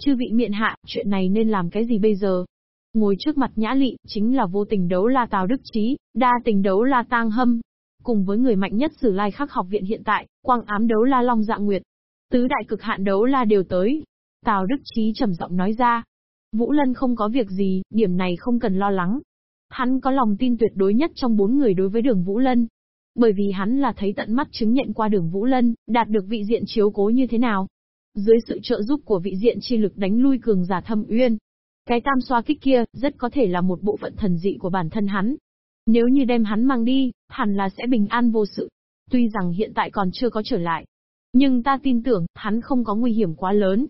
Chư vị miện hạ, chuyện này nên làm cái gì bây giờ? Ngồi trước mặt nhã lị, chính là vô tình đấu la Tào Đức Trí, đa tình đấu la Tang Hâm. Cùng với người mạnh nhất sử lai khắc học viện hiện tại, quang ám đấu la Long Dạ Nguyệt. Tứ đại cực hạn đấu la đều tới. Tào Đức Trí trầm giọng nói ra. Vũ Lân không có việc gì, điểm này không cần lo lắng. Hắn có lòng tin tuyệt đối nhất trong bốn người đối với đường Vũ Lân. Bởi vì hắn là thấy tận mắt chứng nhận qua đường Vũ Lân, đạt được vị diện chiếu cố như thế nào. Dưới sự trợ giúp của vị diện chi lực đánh lui cường giả thâm uyên, cái tam xoa kích kia, rất có thể là một bộ phận thần dị của bản thân hắn. Nếu như đem hắn mang đi, hẳn là sẽ bình an vô sự. Tuy rằng hiện tại còn chưa có trở lại. Nhưng ta tin tưởng, hắn không có nguy hiểm quá lớn.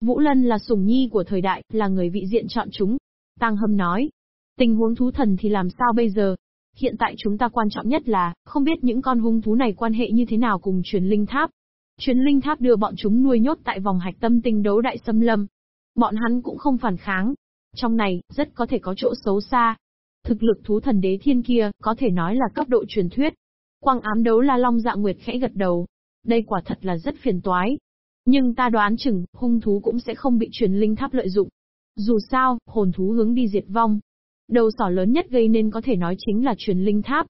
Vũ Lân là sùng nhi của thời đại, là người vị diện chọn chúng. Tăng Hâm nói. Tình huống thú thần thì làm sao bây giờ? Hiện tại chúng ta quan trọng nhất là, không biết những con hung thú này quan hệ như thế nào cùng truyền linh tháp. Chuyến linh tháp đưa bọn chúng nuôi nhốt tại vòng hạch tâm tinh đấu đại xâm lâm. Bọn hắn cũng không phản kháng, trong này, rất có thể có chỗ xấu xa. Thực lực thú thần đế thiên kia, có thể nói là cấp độ truyền thuyết. Quang ám đấu la long dạ nguyệt khẽ gật đầu. Đây quả thật là rất phiền toái. Nhưng ta đoán chừng, hung thú cũng sẽ không bị truyền linh tháp lợi dụng. Dù sao, hồn thú hướng đi diệt vong. Đầu sỏ lớn nhất gây nên có thể nói chính là truyền linh tháp.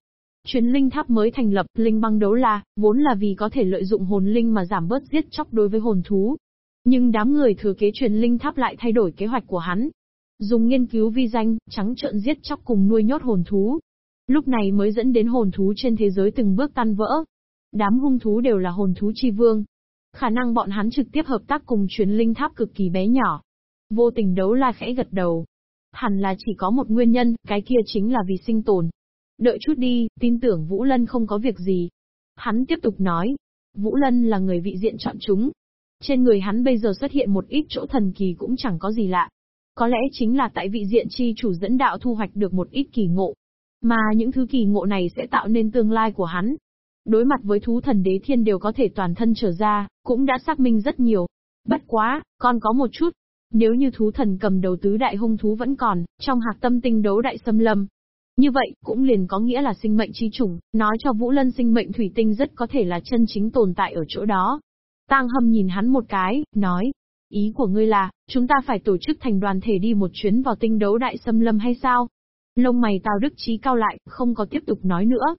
Chuyến linh tháp mới thành lập, linh băng đấu la, vốn là vì có thể lợi dụng hồn linh mà giảm bớt giết chóc đối với hồn thú. Nhưng đám người thừa kế truyền linh tháp lại thay đổi kế hoạch của hắn, Dùng nghiên cứu vi danh, trắng trợn giết chóc cùng nuôi nhốt hồn thú. Lúc này mới dẫn đến hồn thú trên thế giới từng bước tan vỡ. Đám hung thú đều là hồn thú chi vương. Khả năng bọn hắn trực tiếp hợp tác cùng truyền linh tháp cực kỳ bé nhỏ. Vô tình đấu la khẽ gật đầu. Hẳn là chỉ có một nguyên nhân, cái kia chính là vì sinh tồn. Đợi chút đi, tin tưởng Vũ Lân không có việc gì. Hắn tiếp tục nói. Vũ Lân là người vị diện chọn chúng. Trên người hắn bây giờ xuất hiện một ít chỗ thần kỳ cũng chẳng có gì lạ. Có lẽ chính là tại vị diện chi chủ dẫn đạo thu hoạch được một ít kỳ ngộ. Mà những thứ kỳ ngộ này sẽ tạo nên tương lai của hắn. Đối mặt với thú thần đế thiên đều có thể toàn thân trở ra, cũng đã xác minh rất nhiều. Bất quá, còn có một chút. Nếu như thú thần cầm đầu tứ đại hung thú vẫn còn, trong hạc tâm tinh đấu đại xâm lâm, như vậy, cũng liền có nghĩa là sinh mệnh chi chủng, nói cho Vũ Lân sinh mệnh thủy tinh rất có thể là chân chính tồn tại ở chỗ đó. Tang Hâm nhìn hắn một cái, nói, Ý của ngươi là, chúng ta phải tổ chức thành đoàn thể đi một chuyến vào tinh đấu đại xâm lâm hay sao? Lông mày Tào Đức Trí cao lại, không có tiếp tục nói nữa.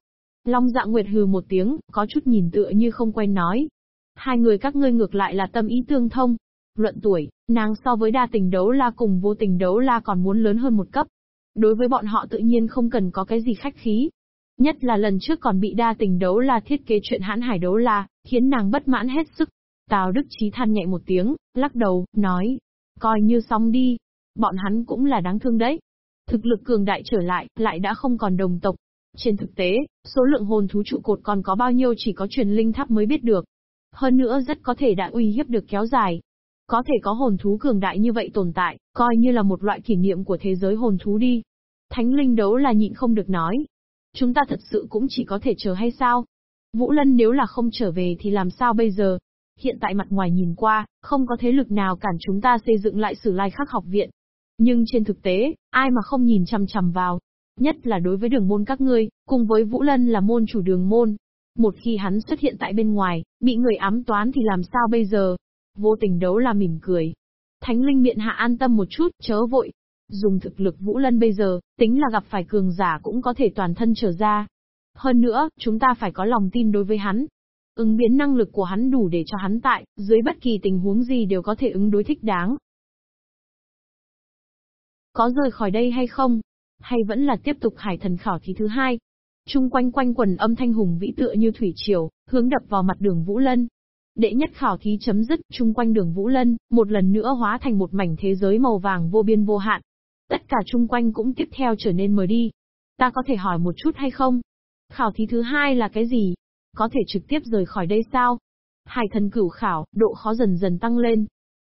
Long dạ nguyệt hừ một tiếng, có chút nhìn tựa như không quen nói. Hai người các ngươi ngược lại là tâm ý tương thông. Luận tuổi, nàng so với đa tình đấu la cùng vô tình đấu la còn muốn lớn hơn một cấp. Đối với bọn họ tự nhiên không cần có cái gì khách khí. Nhất là lần trước còn bị đa tình đấu la thiết kế chuyện hãn hải đấu la, khiến nàng bất mãn hết sức. Tào Đức Chí than nhẹ một tiếng, lắc đầu, nói, coi như xong đi, bọn hắn cũng là đáng thương đấy. Thực lực cường đại trở lại, lại đã không còn đồng tộc. Trên thực tế, số lượng hồn thú trụ cột còn có bao nhiêu chỉ có truyền linh tháp mới biết được. Hơn nữa rất có thể đã uy hiếp được kéo dài. Có thể có hồn thú cường đại như vậy tồn tại, coi như là một loại kỷ niệm của thế giới hồn thú đi. Thánh linh đấu là nhịn không được nói. Chúng ta thật sự cũng chỉ có thể chờ hay sao? Vũ Lân nếu là không trở về thì làm sao bây giờ? Hiện tại mặt ngoài nhìn qua, không có thế lực nào cản chúng ta xây dựng lại sử lai khắc học viện. Nhưng trên thực tế, ai mà không nhìn chằm chằm vào. Nhất là đối với đường môn các ngươi, cùng với Vũ Lân là môn chủ đường môn. Một khi hắn xuất hiện tại bên ngoài, bị người ám toán thì làm sao bây giờ? Vô tình đấu là mỉm cười. Thánh linh miện hạ an tâm một chút, chớ vội. Dùng thực lực Vũ Lân bây giờ, tính là gặp phải cường giả cũng có thể toàn thân trở ra. Hơn nữa, chúng ta phải có lòng tin đối với hắn, Ứng biến năng lực của hắn đủ để cho hắn tại, dưới bất kỳ tình huống gì đều có thể ứng đối thích đáng. Có rời khỏi đây hay không? Hay vẫn là tiếp tục hải thần khảo thí thứ hai? Trung quanh quanh quần âm thanh hùng vĩ tựa như thủy triều, hướng đập vào mặt đường Vũ Lân. Đệ nhất khảo thí chấm dứt, chung quanh đường Vũ Lân, một lần nữa hóa thành một mảnh thế giới màu vàng vô biên vô hạn. Tất cả chung quanh cũng tiếp theo trở nên mờ đi. Ta có thể hỏi một chút hay không? Khảo thí thứ hai là cái gì? Có thể trực tiếp rời khỏi đây sao? Hải thần cửu khảo, độ khó dần dần tăng lên.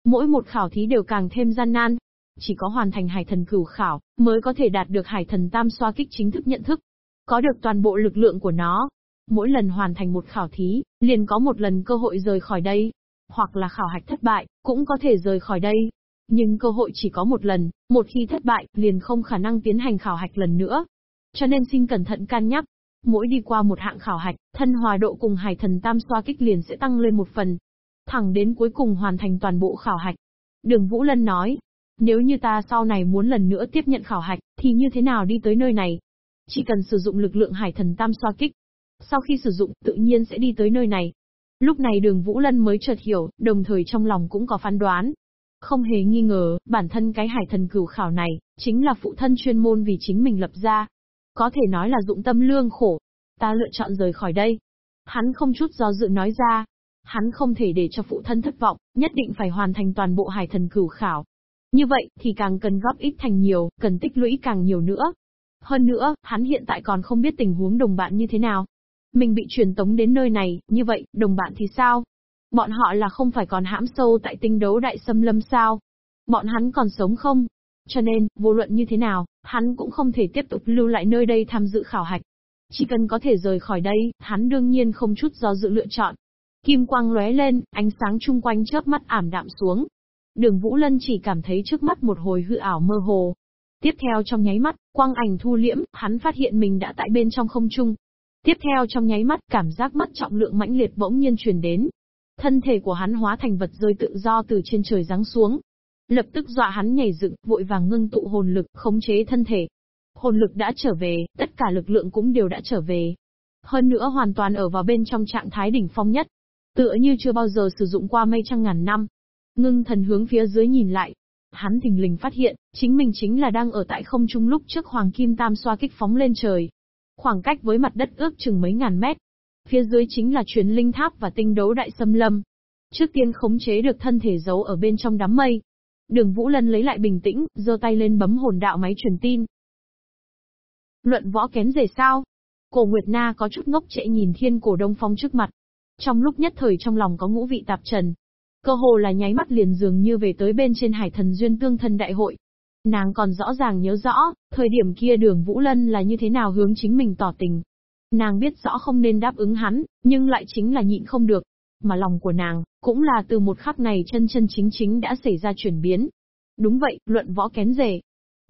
Mỗi một khảo thí đều càng thêm gian nan. Chỉ có hoàn thành hải thần cửu khảo, mới có thể đạt được hải thần tam xoa kích chính thức nhận thức. Có được toàn bộ lực lượng của nó. Mỗi lần hoàn thành một khảo thí, liền có một lần cơ hội rời khỏi đây. Hoặc là khảo hạch thất bại, cũng có thể rời khỏi đây. Nhưng cơ hội chỉ có một lần, một khi thất bại, liền không khả năng tiến hành khảo hạch lần nữa. Cho nên xin cẩn thận can nhắc, Mỗi đi qua một hạng khảo hạch, thân hòa độ cùng hải thần tam xoa kích liền sẽ tăng lên một phần. Thẳng đến cuối cùng hoàn thành toàn bộ khảo hạch. Đường Vũ Lân nói, nếu như ta sau này muốn lần nữa tiếp nhận khảo hạch, thì như thế nào đi tới nơi này? Chỉ cần sử dụng lực lượng hải thần tam xoa kích. Sau khi sử dụng, tự nhiên sẽ đi tới nơi này. Lúc này đường Vũ Lân mới chợt hiểu, đồng thời trong lòng cũng có phán đoán. Không hề nghi ngờ, bản thân cái hải thần cửu khảo này, chính là phụ thân chuyên môn vì chính mình lập ra. Có thể nói là dụng tâm lương khổ. Ta lựa chọn rời khỏi đây. Hắn không chút do dự nói ra. Hắn không thể để cho phụ thân thất vọng, nhất định phải hoàn thành toàn bộ hải thần cửu khảo. Như vậy, thì càng cần góp ít thành nhiều, cần tích lũy càng nhiều nữa. Hơn nữa, hắn hiện tại còn không biết tình huống đồng bạn như thế nào. Mình bị truyền tống đến nơi này, như vậy, đồng bạn thì sao? Bọn họ là không phải còn hãm sâu tại tinh đấu đại xâm lâm sao? Bọn hắn còn sống không? Cho nên, vô luận như thế nào, hắn cũng không thể tiếp tục lưu lại nơi đây tham dự khảo hạch. Chỉ cần có thể rời khỏi đây, hắn đương nhiên không chút do dự lựa chọn. Kim quang lóe lên, ánh sáng chung quanh chớp mắt ảm đạm xuống. Đường Vũ Lân chỉ cảm thấy trước mắt một hồi hư ảo mơ hồ. Tiếp theo trong nháy mắt, quang ảnh thu liễm, hắn phát hiện mình đã tại bên trong không trung. Tiếp theo trong nháy mắt, cảm giác mất trọng lượng mãnh liệt bỗng nhiên truyền đến. Thân thể của hắn hóa thành vật rơi tự do từ trên trời giáng xuống, lập tức dọa hắn nhảy dựng, vội vàng ngưng tụ hồn lực, khống chế thân thể. Hồn lực đã trở về, tất cả lực lượng cũng đều đã trở về. Hơn nữa hoàn toàn ở vào bên trong trạng thái đỉnh phong nhất. Tựa như chưa bao giờ sử dụng qua mây trăng ngàn năm. Ngưng thần hướng phía dưới nhìn lại. Hắn thình lình phát hiện, chính mình chính là đang ở tại không trung lúc trước Hoàng Kim Tam xoa kích phóng lên trời. Khoảng cách với mặt đất ước chừng mấy ngàn mét. Phía dưới chính là truyền linh tháp và tinh đấu đại xâm lâm. Trước tiên khống chế được thân thể giấu ở bên trong đám mây, Đường Vũ Lân lấy lại bình tĩnh, giơ tay lên bấm hồn đạo máy truyền tin. Luận võ kén rể sao? Cổ Nguyệt Na có chút ngốc trệ nhìn thiên cổ đông phong trước mặt. Trong lúc nhất thời trong lòng có ngũ vị tạp trần. Cơ hồ là nháy mắt liền dường như về tới bên trên hải thần duyên tương thân đại hội. Nàng còn rõ ràng nhớ rõ, thời điểm kia đường Vũ Lân là như thế nào hướng chính mình tỏ tình. Nàng biết rõ không nên đáp ứng hắn, nhưng lại chính là nhịn không được mà lòng của nàng, cũng là từ một khắc này chân chân chính chính đã xảy ra chuyển biến. Đúng vậy, luận võ kén rể.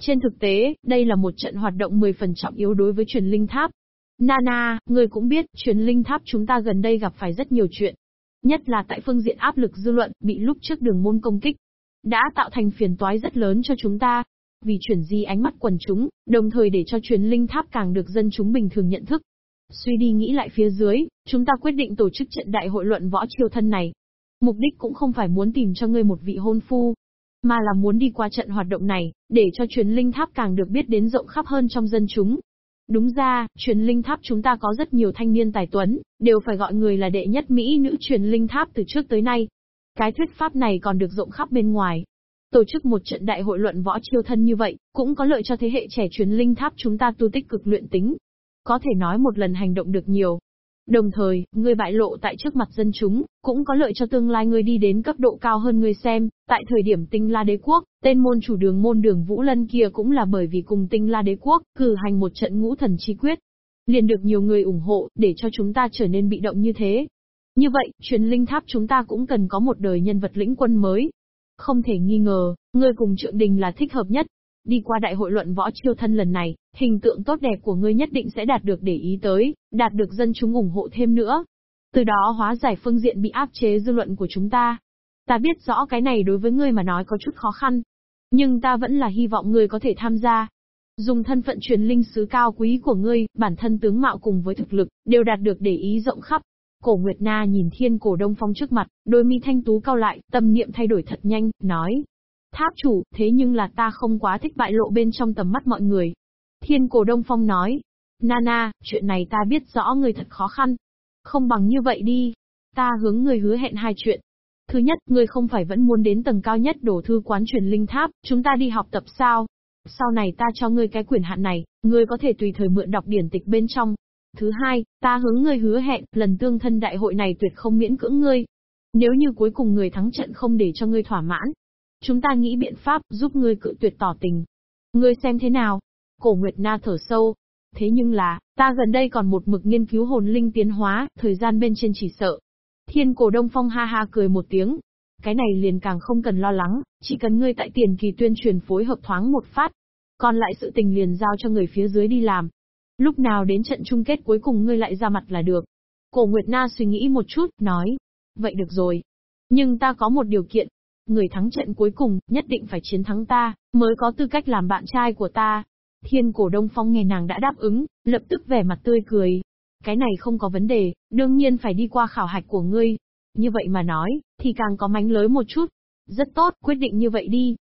Trên thực tế, đây là một trận hoạt động 10 phần trọng yếu đối với truyền linh tháp. Nana, người cũng biết, truyền linh tháp chúng ta gần đây gặp phải rất nhiều chuyện. Nhất là tại phương diện áp lực dư luận, bị lúc trước đường môn công kích. Đã tạo thành phiền toái rất lớn cho chúng ta. Vì chuyển di ánh mắt quần chúng, đồng thời để cho truyền linh tháp càng được dân chúng bình thường nhận thức, Suy đi nghĩ lại phía dưới, chúng ta quyết định tổ chức trận đại hội luận võ chiêu thân này. Mục đích cũng không phải muốn tìm cho ngươi một vị hôn phu, mà là muốn đi qua trận hoạt động này, để cho truyền linh tháp càng được biết đến rộng khắp hơn trong dân chúng. Đúng ra, truyền linh tháp chúng ta có rất nhiều thanh niên tài tuấn, đều phải gọi người là đệ nhất Mỹ nữ truyền linh tháp từ trước tới nay. Cái thuyết pháp này còn được rộng khắp bên ngoài. Tổ chức một trận đại hội luận võ chiêu thân như vậy, cũng có lợi cho thế hệ trẻ truyền linh tháp chúng ta tu tích cực luyện tính, có thể nói một lần hành động được nhiều. Đồng thời, ngươi bại lộ tại trước mặt dân chúng, cũng có lợi cho tương lai ngươi đi đến cấp độ cao hơn ngươi xem, tại thời điểm tinh la đế quốc, tên môn chủ đường môn đường Vũ Lân kia cũng là bởi vì cùng tinh la đế quốc, cử hành một trận ngũ thần chi quyết. Liền được nhiều người ủng hộ, để cho chúng ta trở nên bị động như thế. Như vậy, truyền linh tháp chúng ta cũng cần có một đời nhân vật lĩnh quân mới. Không thể nghi ngờ, ngươi cùng trượng đình là thích hợp nhất, Đi qua đại hội luận võ chiêu thân lần này, hình tượng tốt đẹp của ngươi nhất định sẽ đạt được để ý tới, đạt được dân chúng ủng hộ thêm nữa. Từ đó hóa giải phương diện bị áp chế dư luận của chúng ta. Ta biết rõ cái này đối với ngươi mà nói có chút khó khăn. Nhưng ta vẫn là hy vọng ngươi có thể tham gia. Dùng thân phận truyền linh sứ cao quý của ngươi, bản thân tướng mạo cùng với thực lực, đều đạt được để ý rộng khắp. Cổ Nguyệt Na nhìn thiên cổ đông phong trước mặt, đôi mi thanh tú cao lại, tâm niệm thay đổi thật nhanh, nói. Tháp chủ, thế nhưng là ta không quá thích bại lộ bên trong tầm mắt mọi người. Thiên cổ Đông Phong nói. Nana, chuyện này ta biết rõ người thật khó khăn. Không bằng như vậy đi. Ta hướng người hứa hẹn hai chuyện. Thứ nhất, người không phải vẫn muốn đến tầng cao nhất đổ thư quán truyền linh tháp, chúng ta đi học tập sao? Sau này ta cho ngươi cái quyền hạn này, ngươi có thể tùy thời mượn đọc điển tịch bên trong. Thứ hai, ta hướng ngươi hứa hẹn, lần tương thân đại hội này tuyệt không miễn cưỡng ngươi. Nếu như cuối cùng người thắng trận không để cho ngươi thỏa mãn, Chúng ta nghĩ biện pháp giúp ngươi cự tuyệt tỏ tình. Ngươi xem thế nào? Cổ Nguyệt Na thở sâu. Thế nhưng là, ta gần đây còn một mực nghiên cứu hồn linh tiến hóa, thời gian bên trên chỉ sợ. Thiên cổ Đông Phong ha ha cười một tiếng. Cái này liền càng không cần lo lắng, chỉ cần ngươi tại tiền kỳ tuyên truyền phối hợp thoáng một phát. Còn lại sự tình liền giao cho người phía dưới đi làm. Lúc nào đến trận chung kết cuối cùng ngươi lại ra mặt là được. Cổ Nguyệt Na suy nghĩ một chút, nói. Vậy được rồi. Nhưng ta có một điều kiện, Người thắng trận cuối cùng, nhất định phải chiến thắng ta, mới có tư cách làm bạn trai của ta. Thiên cổ Đông Phong nghe nàng đã đáp ứng, lập tức vẻ mặt tươi cười. Cái này không có vấn đề, đương nhiên phải đi qua khảo hạch của ngươi. Như vậy mà nói, thì càng có mánh lới một chút. Rất tốt, quyết định như vậy đi.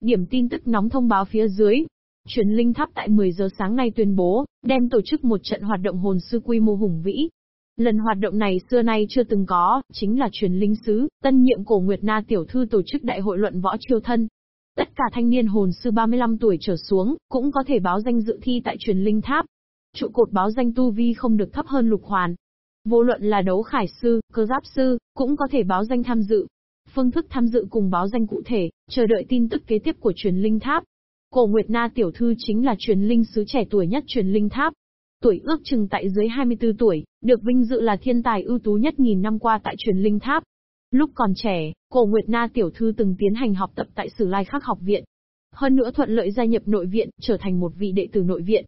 Điểm tin tức nóng thông báo phía dưới. Truyền linh tháp tại 10 giờ sáng nay tuyên bố, đem tổ chức một trận hoạt động hồn sư quy mô hùng vĩ. Lần hoạt động này xưa nay chưa từng có, chính là truyền linh sứ, tân nhiệm cổ Nguyệt Na tiểu thư tổ chức đại hội luận võ chiêu thân. Tất cả thanh niên hồn sư 35 tuổi trở xuống, cũng có thể báo danh dự thi tại truyền linh tháp. Trụ cột báo danh tu vi không được thấp hơn lục hoàn. Vô luận là đấu khải sư, cơ giáp sư, cũng có thể báo danh tham dự. Phương thức tham dự cùng báo danh cụ thể, chờ đợi tin tức kế tiếp của truyền linh tháp. Cổ Nguyệt Na tiểu thư chính là truyền linh sứ trẻ tuổi nhất truyền linh tháp. Tuổi ước chừng tại dưới 24 tuổi, được vinh dự là thiên tài ưu tú nhất nghìn năm qua tại truyền linh tháp. Lúc còn trẻ, Cổ Nguyệt Na tiểu thư từng tiến hành học tập tại Sử Lai Khắc học viện. Hơn nữa thuận lợi gia nhập nội viện, trở thành một vị đệ tử nội viện.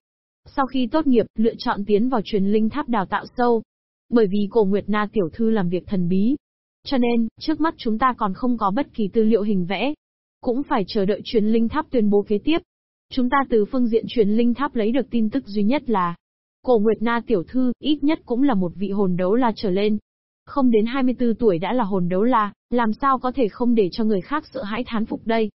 Sau khi tốt nghiệp, lựa chọn tiến vào truyền linh tháp đào tạo sâu. Bởi vì Cổ Nguyệt Na tiểu thư làm việc thần bí, cho nên, trước mắt chúng ta còn không có bất kỳ tư liệu hình vẽ. Cũng phải chờ đợi truyền linh tháp tuyên bố kế tiếp. Chúng ta từ phương diện truyền linh tháp lấy được tin tức duy nhất là Cổ Nguyệt Na tiểu thư, ít nhất cũng là một vị hồn đấu la trở lên. Không đến 24 tuổi đã là hồn đấu la, làm sao có thể không để cho người khác sợ hãi thán phục đây.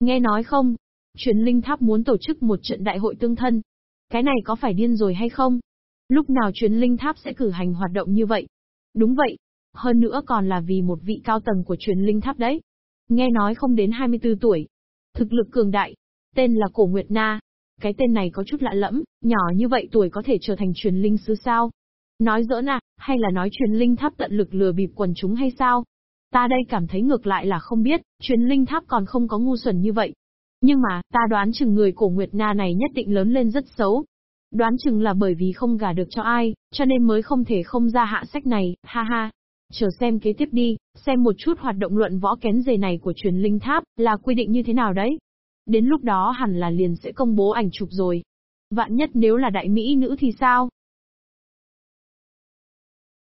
Nghe nói không? Truyền linh tháp muốn tổ chức một trận đại hội tương thân. Cái này có phải điên rồi hay không? Lúc nào truyền linh tháp sẽ cử hành hoạt động như vậy? Đúng vậy. Hơn nữa còn là vì một vị cao tầng của truyền linh tháp đấy. Nghe nói không đến 24 tuổi. Thực lực cường đại. Tên là Cổ Nguyệt Na. Cái tên này có chút lạ lẫm, nhỏ như vậy tuổi có thể trở thành truyền linh sứ sao? Nói giỡn à, hay là nói truyền linh tháp tận lực lừa bịp quần chúng hay sao? Ta đây cảm thấy ngược lại là không biết, truyền linh tháp còn không có ngu xuẩn như vậy. Nhưng mà, ta đoán chừng người cổ Nguyệt Na này nhất định lớn lên rất xấu, Đoán chừng là bởi vì không gả được cho ai, cho nên mới không thể không ra hạ sách này, ha ha. Chờ xem kế tiếp đi, xem một chút hoạt động luận võ kén dề này của truyền linh tháp, là quy định như thế nào đấy. Đến lúc đó hẳn là liền sẽ công bố ảnh chụp rồi. Vạn nhất nếu là đại mỹ nữ thì sao?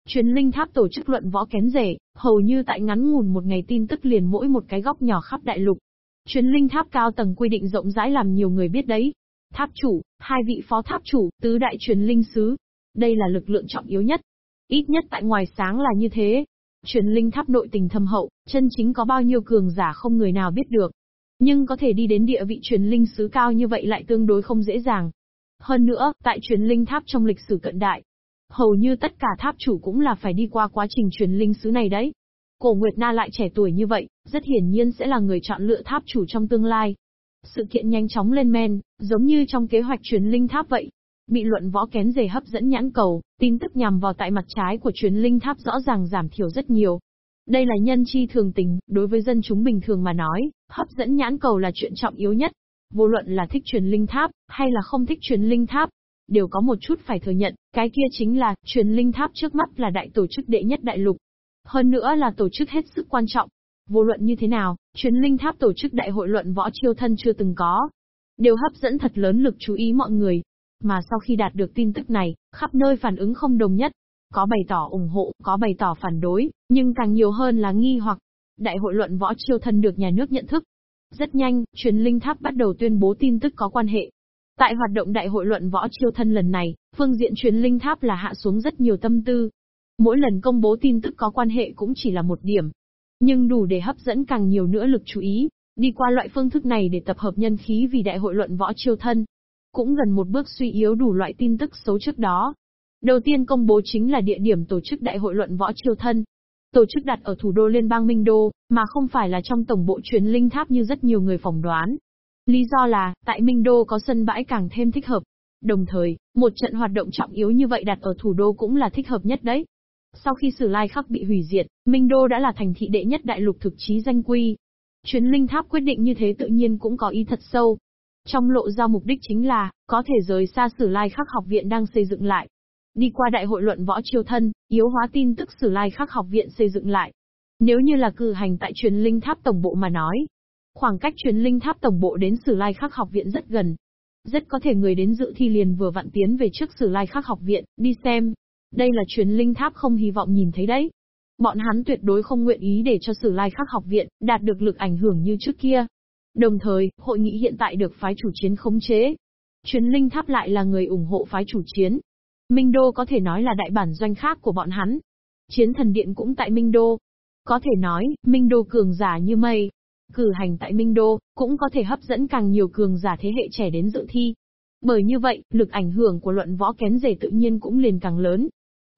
Truyền linh tháp tổ chức luận võ kén rể, hầu như tại ngắn ngủn một ngày tin tức liền mỗi một cái góc nhỏ khắp đại lục. Truyền linh tháp cao tầng quy định rộng rãi làm nhiều người biết đấy. Tháp chủ, hai vị phó tháp chủ, tứ đại truyền linh sứ. Đây là lực lượng trọng yếu nhất. Ít nhất tại ngoài sáng là như thế. Truyền linh tháp nội tình thâm hậu, chân chính có bao nhiêu cường giả không người nào biết được. Nhưng có thể đi đến địa vị truyền linh sứ cao như vậy lại tương đối không dễ dàng. Hơn nữa, tại truyền linh tháp trong lịch sử cận đại, hầu như tất cả tháp chủ cũng là phải đi qua quá trình truyền linh sứ này đấy. Cổ Nguyệt Na lại trẻ tuổi như vậy, rất hiển nhiên sẽ là người chọn lựa tháp chủ trong tương lai. Sự kiện nhanh chóng lên men, giống như trong kế hoạch truyền linh tháp vậy. Bị luận võ kén dề hấp dẫn nhãn cầu, tin tức nhằm vào tại mặt trái của truyền linh tháp rõ ràng giảm thiểu rất nhiều. Đây là nhân chi thường tình, đối với dân chúng bình thường mà nói, hấp dẫn nhãn cầu là chuyện trọng yếu nhất. Vô luận là thích truyền linh tháp, hay là không thích truyền linh tháp, đều có một chút phải thừa nhận, cái kia chính là, truyền linh tháp trước mắt là đại tổ chức đệ nhất đại lục. Hơn nữa là tổ chức hết sức quan trọng, Vô luận như thế nào, truyền linh tháp tổ chức đại hội luận võ chiêu thân chưa từng có. Đều hấp dẫn thật lớn lực chú ý mọi người. Mà sau khi đạt được tin tức này, khắp nơi phản ứng không đồng nhất. Có bày tỏ ủng hộ, có bày tỏ phản đối, nhưng càng nhiều hơn là nghi hoặc. Đại hội luận võ chiêu thân được nhà nước nhận thức. Rất nhanh, truyền linh tháp bắt đầu tuyên bố tin tức có quan hệ. Tại hoạt động đại hội luận võ chiêu thân lần này, phương diện truyền linh tháp là hạ xuống rất nhiều tâm tư. Mỗi lần công bố tin tức có quan hệ cũng chỉ là một điểm, nhưng đủ để hấp dẫn càng nhiều nữa lực chú ý, đi qua loại phương thức này để tập hợp nhân khí vì đại hội luận võ chiêu thân. Cũng gần một bước suy yếu đủ loại tin tức xấu trước đó. Đầu tiên công bố chính là địa điểm tổ chức đại hội luận võ chiêu thân. Tổ chức đặt ở thủ đô Liên bang Minh Đô, mà không phải là trong tổng bộ truyền linh tháp như rất nhiều người phỏng đoán. Lý do là, tại Minh Đô có sân bãi càng thêm thích hợp. Đồng thời, một trận hoạt động trọng yếu như vậy đặt ở thủ đô cũng là thích hợp nhất đấy. Sau khi Sử Lai Khắc bị hủy diệt, Minh Đô đã là thành thị đệ nhất đại lục thực chí danh quy. Chuyến linh tháp quyết định như thế tự nhiên cũng có ý thật sâu. Trong lộ giao mục đích chính là, có thể rời xa Sử Lai Khắc học viện đang xây dựng lại. Đi qua đại hội luận võ chiêu thân, yếu hóa tin tức Sử Lai Khắc học viện xây dựng lại. Nếu như là cử hành tại truyền linh tháp tổng bộ mà nói, khoảng cách truyền linh tháp tổng bộ đến Sử Lai Khắc học viện rất gần. Rất có thể người đến dự thi liền vừa vặn tiến về trước Sử Lai Khắc học viện, đi xem, Đây là truyền linh tháp không hy vọng nhìn thấy đấy. Bọn hắn tuyệt đối không nguyện ý để cho Sử Lai Khắc học viện đạt được lực ảnh hưởng như trước kia. Đồng thời, hội nghị hiện tại được phái chủ chiến khống chế. Truyền linh tháp lại là người ủng hộ phái chủ chiến. Minh Đô có thể nói là đại bản doanh khác của bọn hắn. Chiến thần điện cũng tại Minh Đô. Có thể nói, Minh Đô cường giả như mây. Cử hành tại Minh Đô, cũng có thể hấp dẫn càng nhiều cường giả thế hệ trẻ đến dự thi. Bởi như vậy, lực ảnh hưởng của luận võ kén rể tự nhiên cũng liền càng lớn.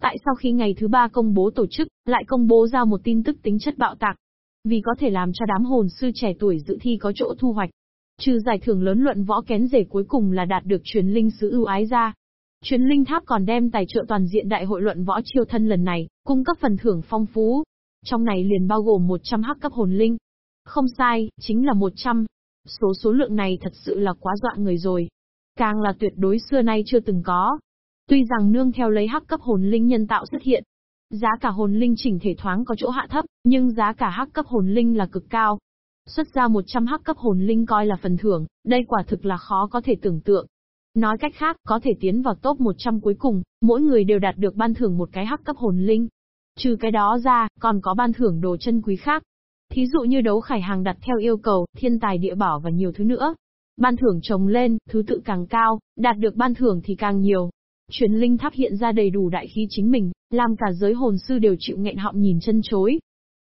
Tại sau khi ngày thứ ba công bố tổ chức, lại công bố ra một tin tức tính chất bạo tạc. Vì có thể làm cho đám hồn sư trẻ tuổi dự thi có chỗ thu hoạch. Trừ giải thưởng lớn luận võ kén rể cuối cùng là đạt được truyền linh sứ ưu ái ra. Truyền linh tháp còn đem tài trợ toàn diện đại hội luận võ chiêu thân lần này, cung cấp phần thưởng phong phú. Trong này liền bao gồm 100 hắc cấp hồn linh. Không sai, chính là 100. Số số lượng này thật sự là quá dọa người rồi. Càng là tuyệt đối xưa nay chưa từng có. Tuy rằng nương theo lấy hắc cấp hồn linh nhân tạo xuất hiện, giá cả hồn linh chỉnh thể thoáng có chỗ hạ thấp, nhưng giá cả hắc cấp hồn linh là cực cao. Xuất ra 100 hắc cấp hồn linh coi là phần thưởng, đây quả thực là khó có thể tưởng tượng. Nói cách khác, có thể tiến vào top 100 cuối cùng, mỗi người đều đạt được ban thưởng một cái hắc cấp hồn linh. Trừ cái đó ra, còn có ban thưởng đồ chân quý khác. Thí dụ như đấu khải hàng đặt theo yêu cầu, thiên tài địa bảo và nhiều thứ nữa. Ban thưởng trồng lên, thứ tự càng cao, đạt được ban thưởng thì càng nhiều. Truyền linh tháp hiện ra đầy đủ đại khí chính mình, làm cả giới hồn sư đều chịu nghẹn họng nhìn chân chối.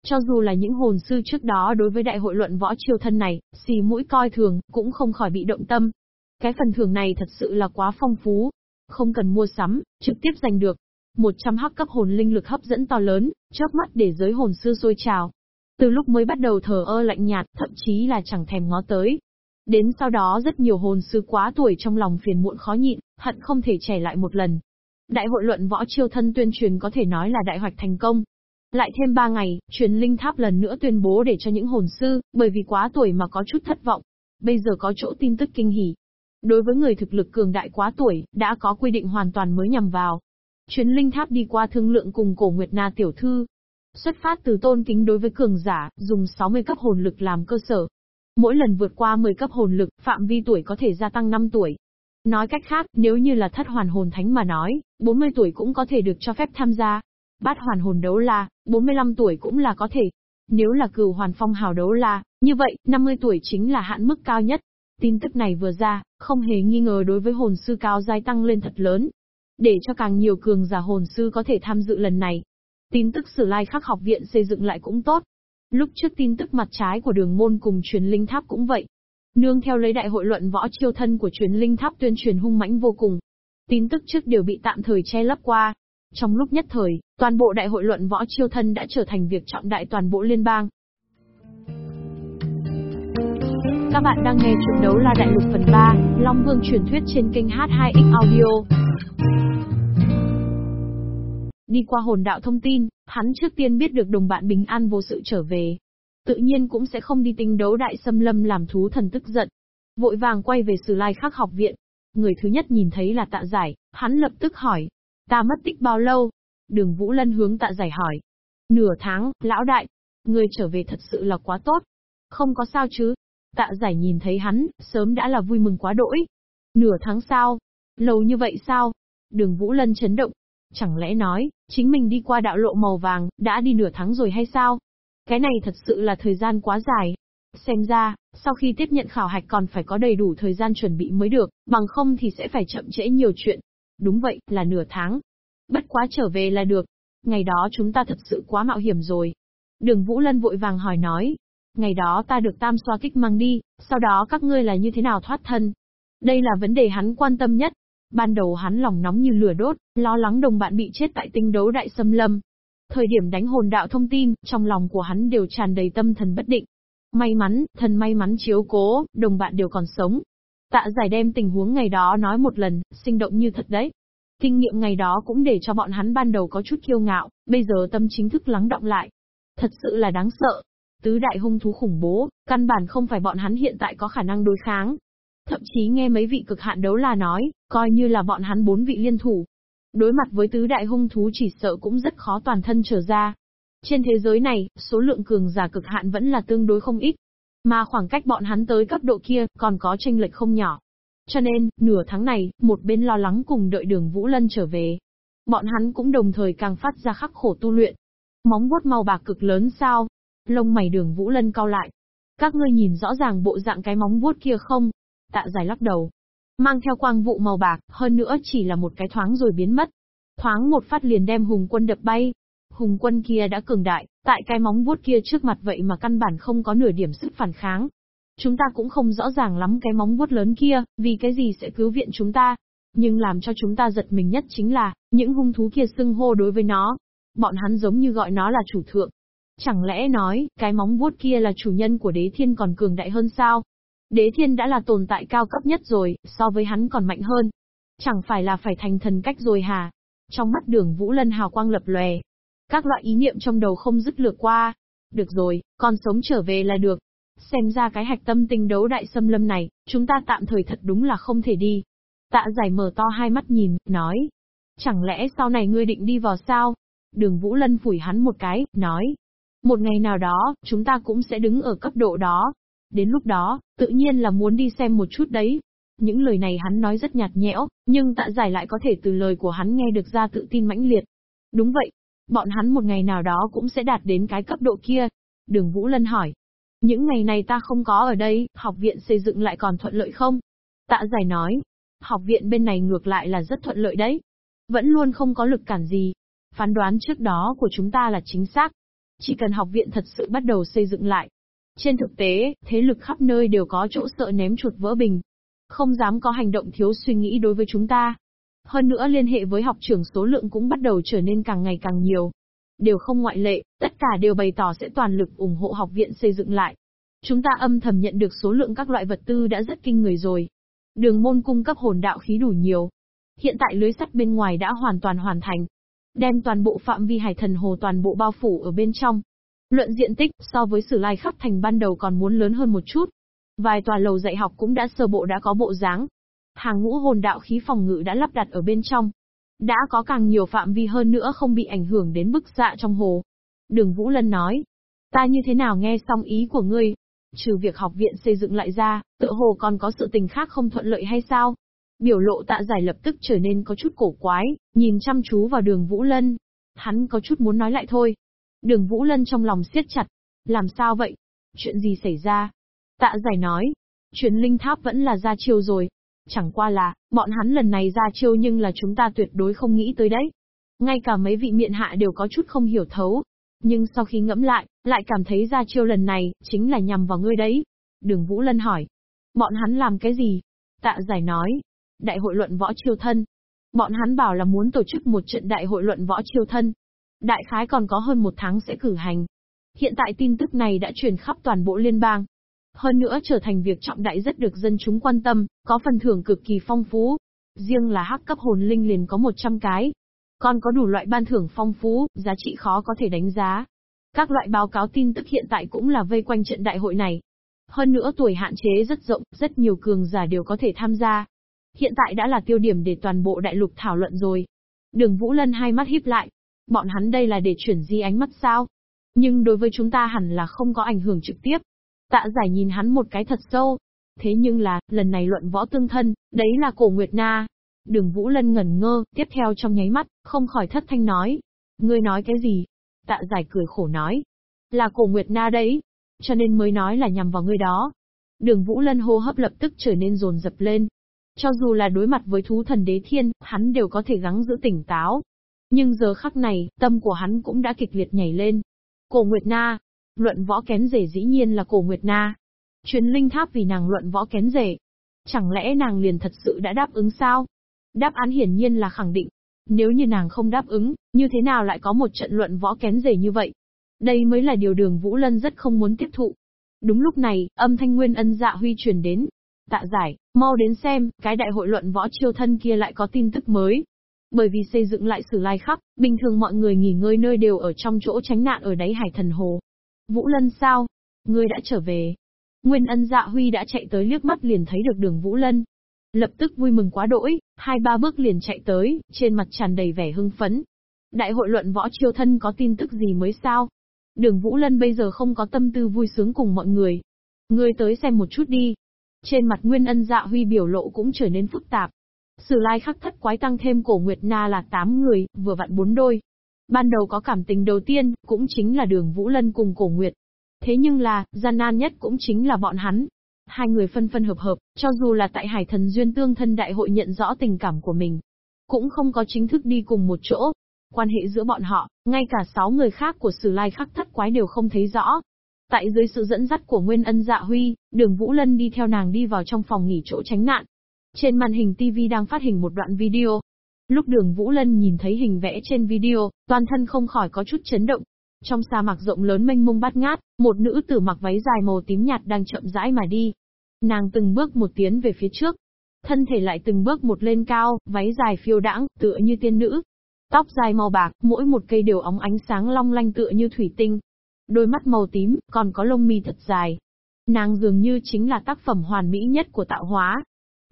Cho dù là những hồn sư trước đó đối với đại hội luận võ triều thân này, xì mũi coi thường, cũng không khỏi bị động tâm. Cái phần thưởng này thật sự là quá phong phú. Không cần mua sắm, trực tiếp giành được. 100 hắc cấp hồn linh lực hấp dẫn to lớn, chớp mắt để giới hồn sư sôi trào. Từ lúc mới bắt đầu thờ ơ lạnh nhạt, thậm chí là chẳng thèm ngó tới, Đến sau đó rất nhiều hồn sư quá tuổi trong lòng phiền muộn khó nhịn, hận không thể trẻ lại một lần. Đại hội luận võ chiêu thân tuyên truyền có thể nói là đại hoạch thành công. Lại thêm 3 ngày, truyền linh tháp lần nữa tuyên bố để cho những hồn sư, bởi vì quá tuổi mà có chút thất vọng. Bây giờ có chỗ tin tức kinh hỉ. Đối với người thực lực cường đại quá tuổi, đã có quy định hoàn toàn mới nhằm vào. Truyền linh tháp đi qua thương lượng cùng cổ Nguyệt Na tiểu thư. Xuất phát từ tôn kính đối với cường giả, dùng 60 cấp hồn lực làm cơ sở, Mỗi lần vượt qua 10 cấp hồn lực, phạm vi tuổi có thể gia tăng 5 tuổi. Nói cách khác, nếu như là thất hoàn hồn thánh mà nói, 40 tuổi cũng có thể được cho phép tham gia. Bát hoàn hồn đấu la, 45 tuổi cũng là có thể. Nếu là cửu hoàn phong hào đấu la, như vậy, 50 tuổi chính là hạn mức cao nhất. Tin tức này vừa ra, không hề nghi ngờ đối với hồn sư cao giai tăng lên thật lớn. Để cho càng nhiều cường giả hồn sư có thể tham dự lần này. Tin tức Sử Lai Khắc học viện xây dựng lại cũng tốt, Lúc trước tin tức mặt trái của đường môn cùng truyền linh tháp cũng vậy. Nương theo lấy đại hội luận võ chiêu thân của truyền linh tháp tuyên truyền hung mãnh vô cùng. Tin tức trước đều bị tạm thời che lấp qua. Trong lúc nhất thời, toàn bộ đại hội luận võ chiêu thân đã trở thành việc trọng đại toàn bộ liên bang. Các bạn đang nghe trận đấu la đại lục phần 3, Long Vương truyền thuyết trên kênh H2X Audio. Đi qua hồn đạo thông tin, hắn trước tiên biết được đồng bạn bình an vô sự trở về. Tự nhiên cũng sẽ không đi tinh đấu đại xâm lâm làm thú thần tức giận. Vội vàng quay về Sử Lai Khắc học viện. Người thứ nhất nhìn thấy là tạ giải, hắn lập tức hỏi. Ta mất tích bao lâu? Đường Vũ Lân hướng tạ giải hỏi. Nửa tháng, lão đại. Người trở về thật sự là quá tốt. Không có sao chứ. Tạ giải nhìn thấy hắn, sớm đã là vui mừng quá đỗi. Nửa tháng sao? Lâu như vậy sao? Đường Vũ Lân chấn động, Chẳng lẽ nói, chính mình đi qua đạo lộ màu vàng, đã đi nửa tháng rồi hay sao? Cái này thật sự là thời gian quá dài. Xem ra, sau khi tiếp nhận khảo hạch còn phải có đầy đủ thời gian chuẩn bị mới được, bằng không thì sẽ phải chậm trễ nhiều chuyện. Đúng vậy, là nửa tháng. Bất quá trở về là được. Ngày đó chúng ta thật sự quá mạo hiểm rồi. Đường Vũ Lân vội vàng hỏi nói. Ngày đó ta được tam xoa kích mang đi, sau đó các ngươi là như thế nào thoát thân? Đây là vấn đề hắn quan tâm nhất. Ban đầu hắn lòng nóng như lửa đốt, lo lắng đồng bạn bị chết tại tinh đấu đại xâm lâm. Thời điểm đánh hồn đạo thông tin, trong lòng của hắn đều tràn đầy tâm thần bất định. May mắn, thần may mắn chiếu cố, đồng bạn đều còn sống. Tạ giải đem tình huống ngày đó nói một lần, sinh động như thật đấy. Kinh nghiệm ngày đó cũng để cho bọn hắn ban đầu có chút kiêu ngạo, bây giờ tâm chính thức lắng động lại. Thật sự là đáng sợ. Tứ đại hung thú khủng bố, căn bản không phải bọn hắn hiện tại có khả năng đối kháng, Thậm chí nghe mấy vị cực hạn đấu là nói, coi như là bọn hắn bốn vị liên thủ. Đối mặt với tứ đại hung thú chỉ sợ cũng rất khó toàn thân trở ra. Trên thế giới này, số lượng cường giả cực hạn vẫn là tương đối không ít. Mà khoảng cách bọn hắn tới cấp độ kia, còn có tranh lệch không nhỏ. Cho nên, nửa tháng này, một bên lo lắng cùng đợi đường Vũ Lân trở về. Bọn hắn cũng đồng thời càng phát ra khắc khổ tu luyện. Móng vuốt màu bạc cực lớn sao? Lông mày đường Vũ Lân cau lại. Các ngươi nhìn rõ ràng bộ dạng cái móng vuốt kia không? Tạ giải lắc đầu. Mang theo quang vụ màu bạc, hơn nữa chỉ là một cái thoáng rồi biến mất. Thoáng một phát liền đem hùng quân đập bay. Hùng quân kia đã cường đại, tại cái móng vuốt kia trước mặt vậy mà căn bản không có nửa điểm sức phản kháng. Chúng ta cũng không rõ ràng lắm cái móng vuốt lớn kia, vì cái gì sẽ cứu viện chúng ta. Nhưng làm cho chúng ta giật mình nhất chính là, những hung thú kia xưng hô đối với nó. Bọn hắn giống như gọi nó là chủ thượng. Chẳng lẽ nói, cái móng vuốt kia là chủ nhân của đế thiên còn cường đại hơn sao? Đế thiên đã là tồn tại cao cấp nhất rồi, so với hắn còn mạnh hơn. Chẳng phải là phải thành thần cách rồi hả? Trong mắt đường Vũ Lân hào quang lập lòe. Các loại ý niệm trong đầu không dứt lược qua. Được rồi, con sống trở về là được. Xem ra cái hạch tâm tinh đấu đại xâm lâm này, chúng ta tạm thời thật đúng là không thể đi. Tạ giải mở to hai mắt nhìn, nói. Chẳng lẽ sau này ngươi định đi vào sao? Đường Vũ Lân phủi hắn một cái, nói. Một ngày nào đó, chúng ta cũng sẽ đứng ở cấp độ đó. Đến lúc đó, tự nhiên là muốn đi xem một chút đấy. Những lời này hắn nói rất nhạt nhẽo, nhưng tạ giải lại có thể từ lời của hắn nghe được ra tự tin mãnh liệt. Đúng vậy, bọn hắn một ngày nào đó cũng sẽ đạt đến cái cấp độ kia. Đường Vũ Lân hỏi. Những ngày này ta không có ở đây, học viện xây dựng lại còn thuận lợi không? Tạ giải nói. Học viện bên này ngược lại là rất thuận lợi đấy. Vẫn luôn không có lực cản gì. Phán đoán trước đó của chúng ta là chính xác. Chỉ cần học viện thật sự bắt đầu xây dựng lại. Trên thực tế, thế lực khắp nơi đều có chỗ sợ ném chuột vỡ bình. Không dám có hành động thiếu suy nghĩ đối với chúng ta. Hơn nữa liên hệ với học trưởng số lượng cũng bắt đầu trở nên càng ngày càng nhiều. Đều không ngoại lệ, tất cả đều bày tỏ sẽ toàn lực ủng hộ học viện xây dựng lại. Chúng ta âm thầm nhận được số lượng các loại vật tư đã rất kinh người rồi. Đường môn cung cấp hồn đạo khí đủ nhiều. Hiện tại lưới sắt bên ngoài đã hoàn toàn hoàn thành, đem toàn bộ phạm vi hải thần hồ toàn bộ bao phủ ở bên trong. Luận diện tích, so với sử lai khắp thành ban đầu còn muốn lớn hơn một chút. Vài tòa lầu dạy học cũng đã sơ bộ đã có bộ dáng. Hàng ngũ hồn đạo khí phòng ngự đã lắp đặt ở bên trong. Đã có càng nhiều phạm vi hơn nữa không bị ảnh hưởng đến bức xạ trong hồ. Đường Vũ Lân nói. Ta như thế nào nghe xong ý của ngươi? Trừ việc học viện xây dựng lại ra, tự hồ còn có sự tình khác không thuận lợi hay sao? Biểu lộ tạ giải lập tức trở nên có chút cổ quái, nhìn chăm chú vào đường Vũ Lân. Hắn có chút muốn nói lại thôi. Đường Vũ Lân trong lòng siết chặt. Làm sao vậy? Chuyện gì xảy ra? Tạ giải nói. chuyện linh tháp vẫn là ra chiêu rồi. Chẳng qua là, bọn hắn lần này ra chiêu nhưng là chúng ta tuyệt đối không nghĩ tới đấy. Ngay cả mấy vị miện hạ đều có chút không hiểu thấu. Nhưng sau khi ngẫm lại, lại cảm thấy ra chiêu lần này, chính là nhằm vào ngươi đấy. Đường Vũ Lân hỏi. Bọn hắn làm cái gì? Tạ giải nói, đại hội luận võ chiêu thân. Bọn hắn bảo là muốn tổ chức một trận đại hội luận võ chiêu thân. Đại khái còn có hơn một tháng sẽ cử hành. Hiện tại tin tức này đã truyền khắp toàn bộ liên bang. Hơn nữa trở thành việc trọng đại rất được dân chúng quan tâm, có phần thưởng cực kỳ phong phú. Riêng là hắc cấp hồn linh liền có 100 cái. Còn có đủ loại ban thưởng phong phú, giá trị khó có thể đánh giá. Các loại báo cáo tin tức hiện tại cũng là vây quanh trận đại hội này. Hơn nữa tuổi hạn chế rất rộng, rất nhiều cường giả đều có thể tham gia. Hiện tại đã là tiêu điểm để toàn bộ đại lục thảo luận rồi. Đường Vũ Lân hai mắt híp lại. Bọn hắn đây là để chuyển di ánh mắt sao? Nhưng đối với chúng ta hẳn là không có ảnh hưởng trực tiếp. Tạ giải nhìn hắn một cái thật sâu. Thế nhưng là, lần này luận võ tương thân, đấy là cổ Nguyệt Na. Đường Vũ Lân ngẩn ngơ, tiếp theo trong nháy mắt, không khỏi thất thanh nói. Ngươi nói cái gì? Tạ giải cười khổ nói. Là cổ Nguyệt Na đấy. Cho nên mới nói là nhằm vào ngươi đó. Đường Vũ Lân hô hấp lập tức trở nên rồn rập lên, cho dù là đối mặt với thú thần đế thiên, hắn đều có thể gắng giữ tỉnh táo. Nhưng giờ khắc này, tâm của hắn cũng đã kịch liệt nhảy lên. Cổ Nguyệt Na. Luận võ kén rể dĩ nhiên là cổ Nguyệt Na. Chuyến linh tháp vì nàng luận võ kén rể. Chẳng lẽ nàng liền thật sự đã đáp ứng sao? Đáp án hiển nhiên là khẳng định. Nếu như nàng không đáp ứng, như thế nào lại có một trận luận võ kén rể như vậy? Đây mới là điều đường Vũ Lân rất không muốn tiếp thụ. Đúng lúc này, âm thanh nguyên ân dạ huy truyền đến, Tạ giải, mau đến xem, cái đại hội luận võ chiêu thân kia lại có tin tức mới. Bởi vì xây dựng lại sử lai khắc, bình thường mọi người nghỉ ngơi nơi đều ở trong chỗ tránh nạn ở đáy hải thần hồ. Vũ Lân sao? Ngươi đã trở về. Nguyên ân dạ huy đã chạy tới liếc mắt liền thấy được đường Vũ Lân. Lập tức vui mừng quá đỗi, hai ba bước liền chạy tới, trên mặt tràn đầy vẻ hưng phấn. Đại hội luận võ chiêu thân có tin tức gì mới sao? Đường Vũ Lân bây giờ không có tâm tư vui sướng cùng mọi người. Ngươi tới xem một chút đi, trên mặt Nguyên Ân Dạ Huy biểu lộ cũng trở nên phức tạp. Sử lai khắc thất quái tăng thêm cổ Nguyệt Na là 8 người, vừa vặn bốn đôi. Ban đầu có cảm tình đầu tiên, cũng chính là đường Vũ Lân cùng cổ Nguyệt. Thế nhưng là, gian nan nhất cũng chính là bọn hắn. Hai người phân phân hợp hợp, cho dù là tại Hải Thần Duyên Tương Thân Đại hội nhận rõ tình cảm của mình. Cũng không có chính thức đi cùng một chỗ. Quan hệ giữa bọn họ, ngay cả sáu người khác của Sử Lai Khắc Thất Quái đều không thấy rõ. Tại dưới sự dẫn dắt của Nguyên Ân Dạ Huy, đường Vũ Lân đi theo nàng đi vào trong phòng nghỉ chỗ tránh nạn. Trên màn hình TV đang phát hình một đoạn video. Lúc đường Vũ Lân nhìn thấy hình vẽ trên video, toàn thân không khỏi có chút chấn động. Trong sa mạc rộng lớn mênh mông bát ngát, một nữ tử mặc váy dài màu tím nhạt đang chậm rãi mà đi. Nàng từng bước một tiến về phía trước. Thân thể lại từng bước một lên cao, váy dài phiêu đãng, tựa như tiên nữ. Tóc dài màu bạc, mỗi một cây đều óng ánh sáng long lanh tựa như thủy tinh. Đôi mắt màu tím, còn có lông mi thật dài. Nàng dường như chính là tác phẩm hoàn mỹ nhất của tạo hóa.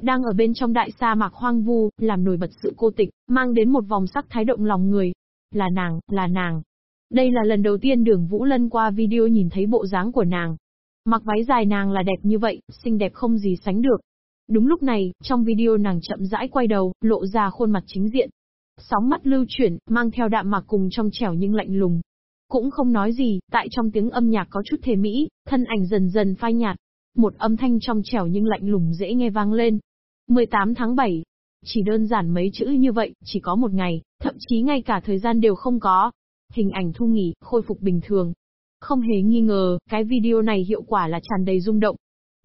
Đang ở bên trong đại sa mạc hoang vu, làm nổi bật sự cô tịch, mang đến một vòng sắc thái động lòng người. Là nàng, là nàng. Đây là lần đầu tiên đường Vũ Lân qua video nhìn thấy bộ dáng của nàng. Mặc váy dài nàng là đẹp như vậy, xinh đẹp không gì sánh được. Đúng lúc này, trong video nàng chậm rãi quay đầu, lộ ra khuôn mặt chính diện. Sóng mắt lưu chuyển, mang theo đạm mạc cùng trong trẻo nhưng lạnh lùng. Cũng không nói gì, tại trong tiếng âm nhạc có chút thề mỹ, thân ảnh dần dần phai nhạt. Một âm thanh trong trẻo nhưng lạnh lùng dễ nghe vang lên. 18 tháng 7. Chỉ đơn giản mấy chữ như vậy, chỉ có một ngày, thậm chí ngay cả thời gian đều không có. Hình ảnh thu nghỉ, khôi phục bình thường. Không hề nghi ngờ, cái video này hiệu quả là tràn đầy rung động.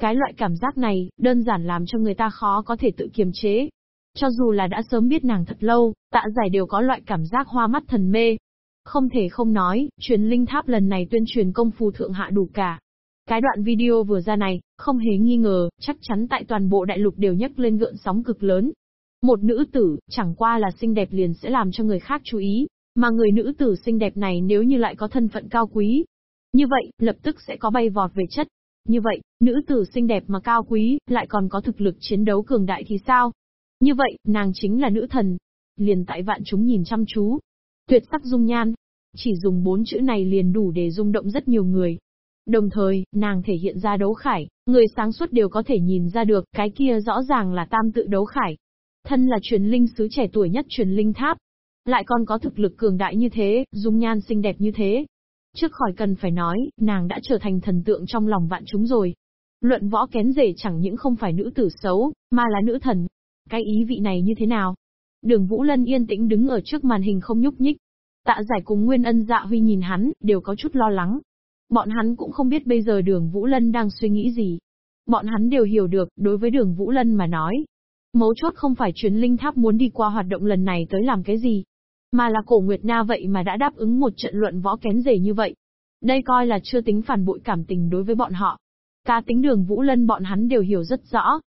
Cái loại cảm giác này, đơn giản làm cho người ta khó có thể tự kiềm chế. Cho dù là đã sớm biết nàng thật lâu, tạ giải đều có loại cảm giác hoa mắt thần mê. Không thể không nói, truyền linh tháp lần này tuyên truyền công phu thượng hạ đủ cả. Cái đoạn video vừa ra này, không hề nghi ngờ, chắc chắn tại toàn bộ đại lục đều nhấc lên gợn sóng cực lớn. Một nữ tử, chẳng qua là xinh đẹp liền sẽ làm cho người khác chú ý, mà người nữ tử xinh đẹp này nếu như lại có thân phận cao quý. Như vậy, lập tức sẽ có bay vọt về chất. Như vậy, nữ tử xinh đẹp mà cao quý, lại còn có thực lực chiến đấu cường đại thì sao? Như vậy, nàng chính là nữ thần. Liền tại vạn chúng nhìn chăm chú. Tuyệt sắc dung nhan. Chỉ dùng bốn chữ này liền đủ để rung động rất nhiều người. Đồng thời, nàng thể hiện ra đấu khải, người sáng suốt đều có thể nhìn ra được, cái kia rõ ràng là tam tự đấu khải. Thân là truyền linh sứ trẻ tuổi nhất truyền linh tháp, lại còn có thực lực cường đại như thế, dung nhan xinh đẹp như thế. Trước khỏi cần phải nói, nàng đã trở thành thần tượng trong lòng vạn chúng rồi. Luận võ kén rể chẳng những không phải nữ tử xấu, mà là nữ thần. Cái ý vị này như thế nào? Đường Vũ Lân yên tĩnh đứng ở trước màn hình không nhúc nhích. Tạ giải cùng Nguyên Ân Dạ Huy nhìn hắn, đều có chút lo lắng. Bọn hắn cũng không biết bây giờ đường Vũ Lân đang suy nghĩ gì. Bọn hắn đều hiểu được, đối với đường Vũ Lân mà nói. Mấu chốt không phải chuyến linh tháp muốn đi qua hoạt động lần này tới làm cái gì, mà là cổ Nguyệt Na vậy mà đã đáp ứng một trận luận võ kén rể như vậy. Đây coi là chưa tính phản bội cảm tình đối với bọn họ. Cá tính đường Vũ Lân bọn hắn đều hiểu rất rõ.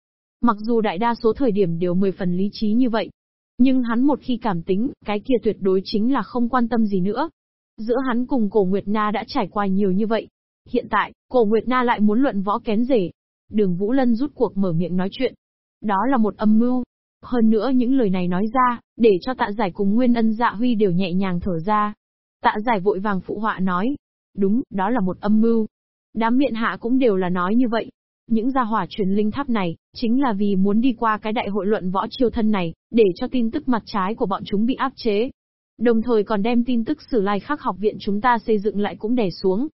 Mặc dù đại đa số thời điểm đều mười phần lý trí như vậy. Nhưng hắn một khi cảm tính, cái kia tuyệt đối chính là không quan tâm gì nữa. Giữa hắn cùng cổ Nguyệt Na đã trải qua nhiều như vậy. Hiện tại, cổ Nguyệt Na lại muốn luận võ kén rể. Đường Vũ Lân rút cuộc mở miệng nói chuyện. Đó là một âm mưu, hơn nữa những lời này nói ra, để cho tạ giải cùng Nguyên Ân Dạ Huy đều nhẹ nhàng thở ra. Tạ giải vội vàng phụ họa nói. Đúng, đó là một âm mưu. Đám Miện hạ cũng đều là nói như vậy. Những gia hỏa truyền linh tháp này, chính là vì muốn đi qua cái đại hội luận võ chiêu thân này, để cho tin tức mặt trái của bọn chúng bị áp chế. Đồng thời còn đem tin tức sử lai khắc học viện chúng ta xây dựng lại cũng đè xuống.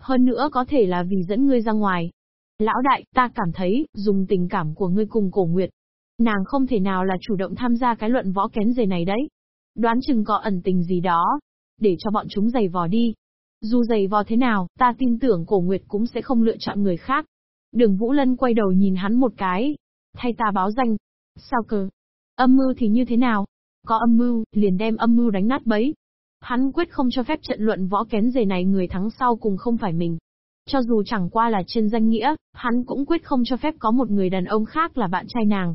Hơn nữa có thể là vì dẫn ngươi ra ngoài. Lão đại, ta cảm thấy, dùng tình cảm của ngươi cùng cổ nguyệt, Nàng không thể nào là chủ động tham gia cái luận võ kén dề này đấy. Đoán chừng có ẩn tình gì đó. Để cho bọn chúng giày vò đi. Dù giày vò thế nào, ta tin tưởng cổ nguyệt cũng sẽ không lựa chọn người khác. Đường Vũ Lân quay đầu nhìn hắn một cái. Thay ta báo danh. Sao cơ? Âm mưu thì như thế nào? Có âm mưu, liền đem âm mưu đánh nát bấy. Hắn quyết không cho phép trận luận võ kén rể này người thắng sau cùng không phải mình. Cho dù chẳng qua là trên danh nghĩa, hắn cũng quyết không cho phép có một người đàn ông khác là bạn trai nàng.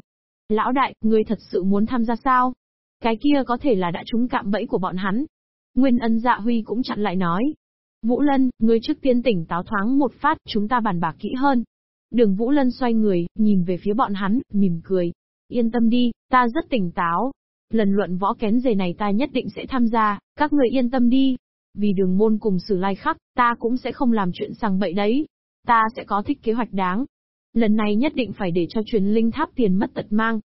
Lão đại, ngươi thật sự muốn tham gia sao? Cái kia có thể là đã trúng cạm bẫy của bọn hắn. Nguyên ân dạ huy cũng chặn lại nói. Vũ Lân, ngươi trước tiên tỉnh táo thoáng một phát, chúng ta bàn bạc kỹ hơn. Đường Vũ Lân xoay người, nhìn về phía bọn hắn, mỉm cười. Yên tâm đi, ta rất tỉnh táo. Lần luận võ kén dề này ta nhất định sẽ tham gia, các người yên tâm đi. Vì đường môn cùng sử lai khắc, ta cũng sẽ không làm chuyện sằng bậy đấy. Ta sẽ có thích kế hoạch đáng. Lần này nhất định phải để cho truyền linh tháp tiền mất tật mang,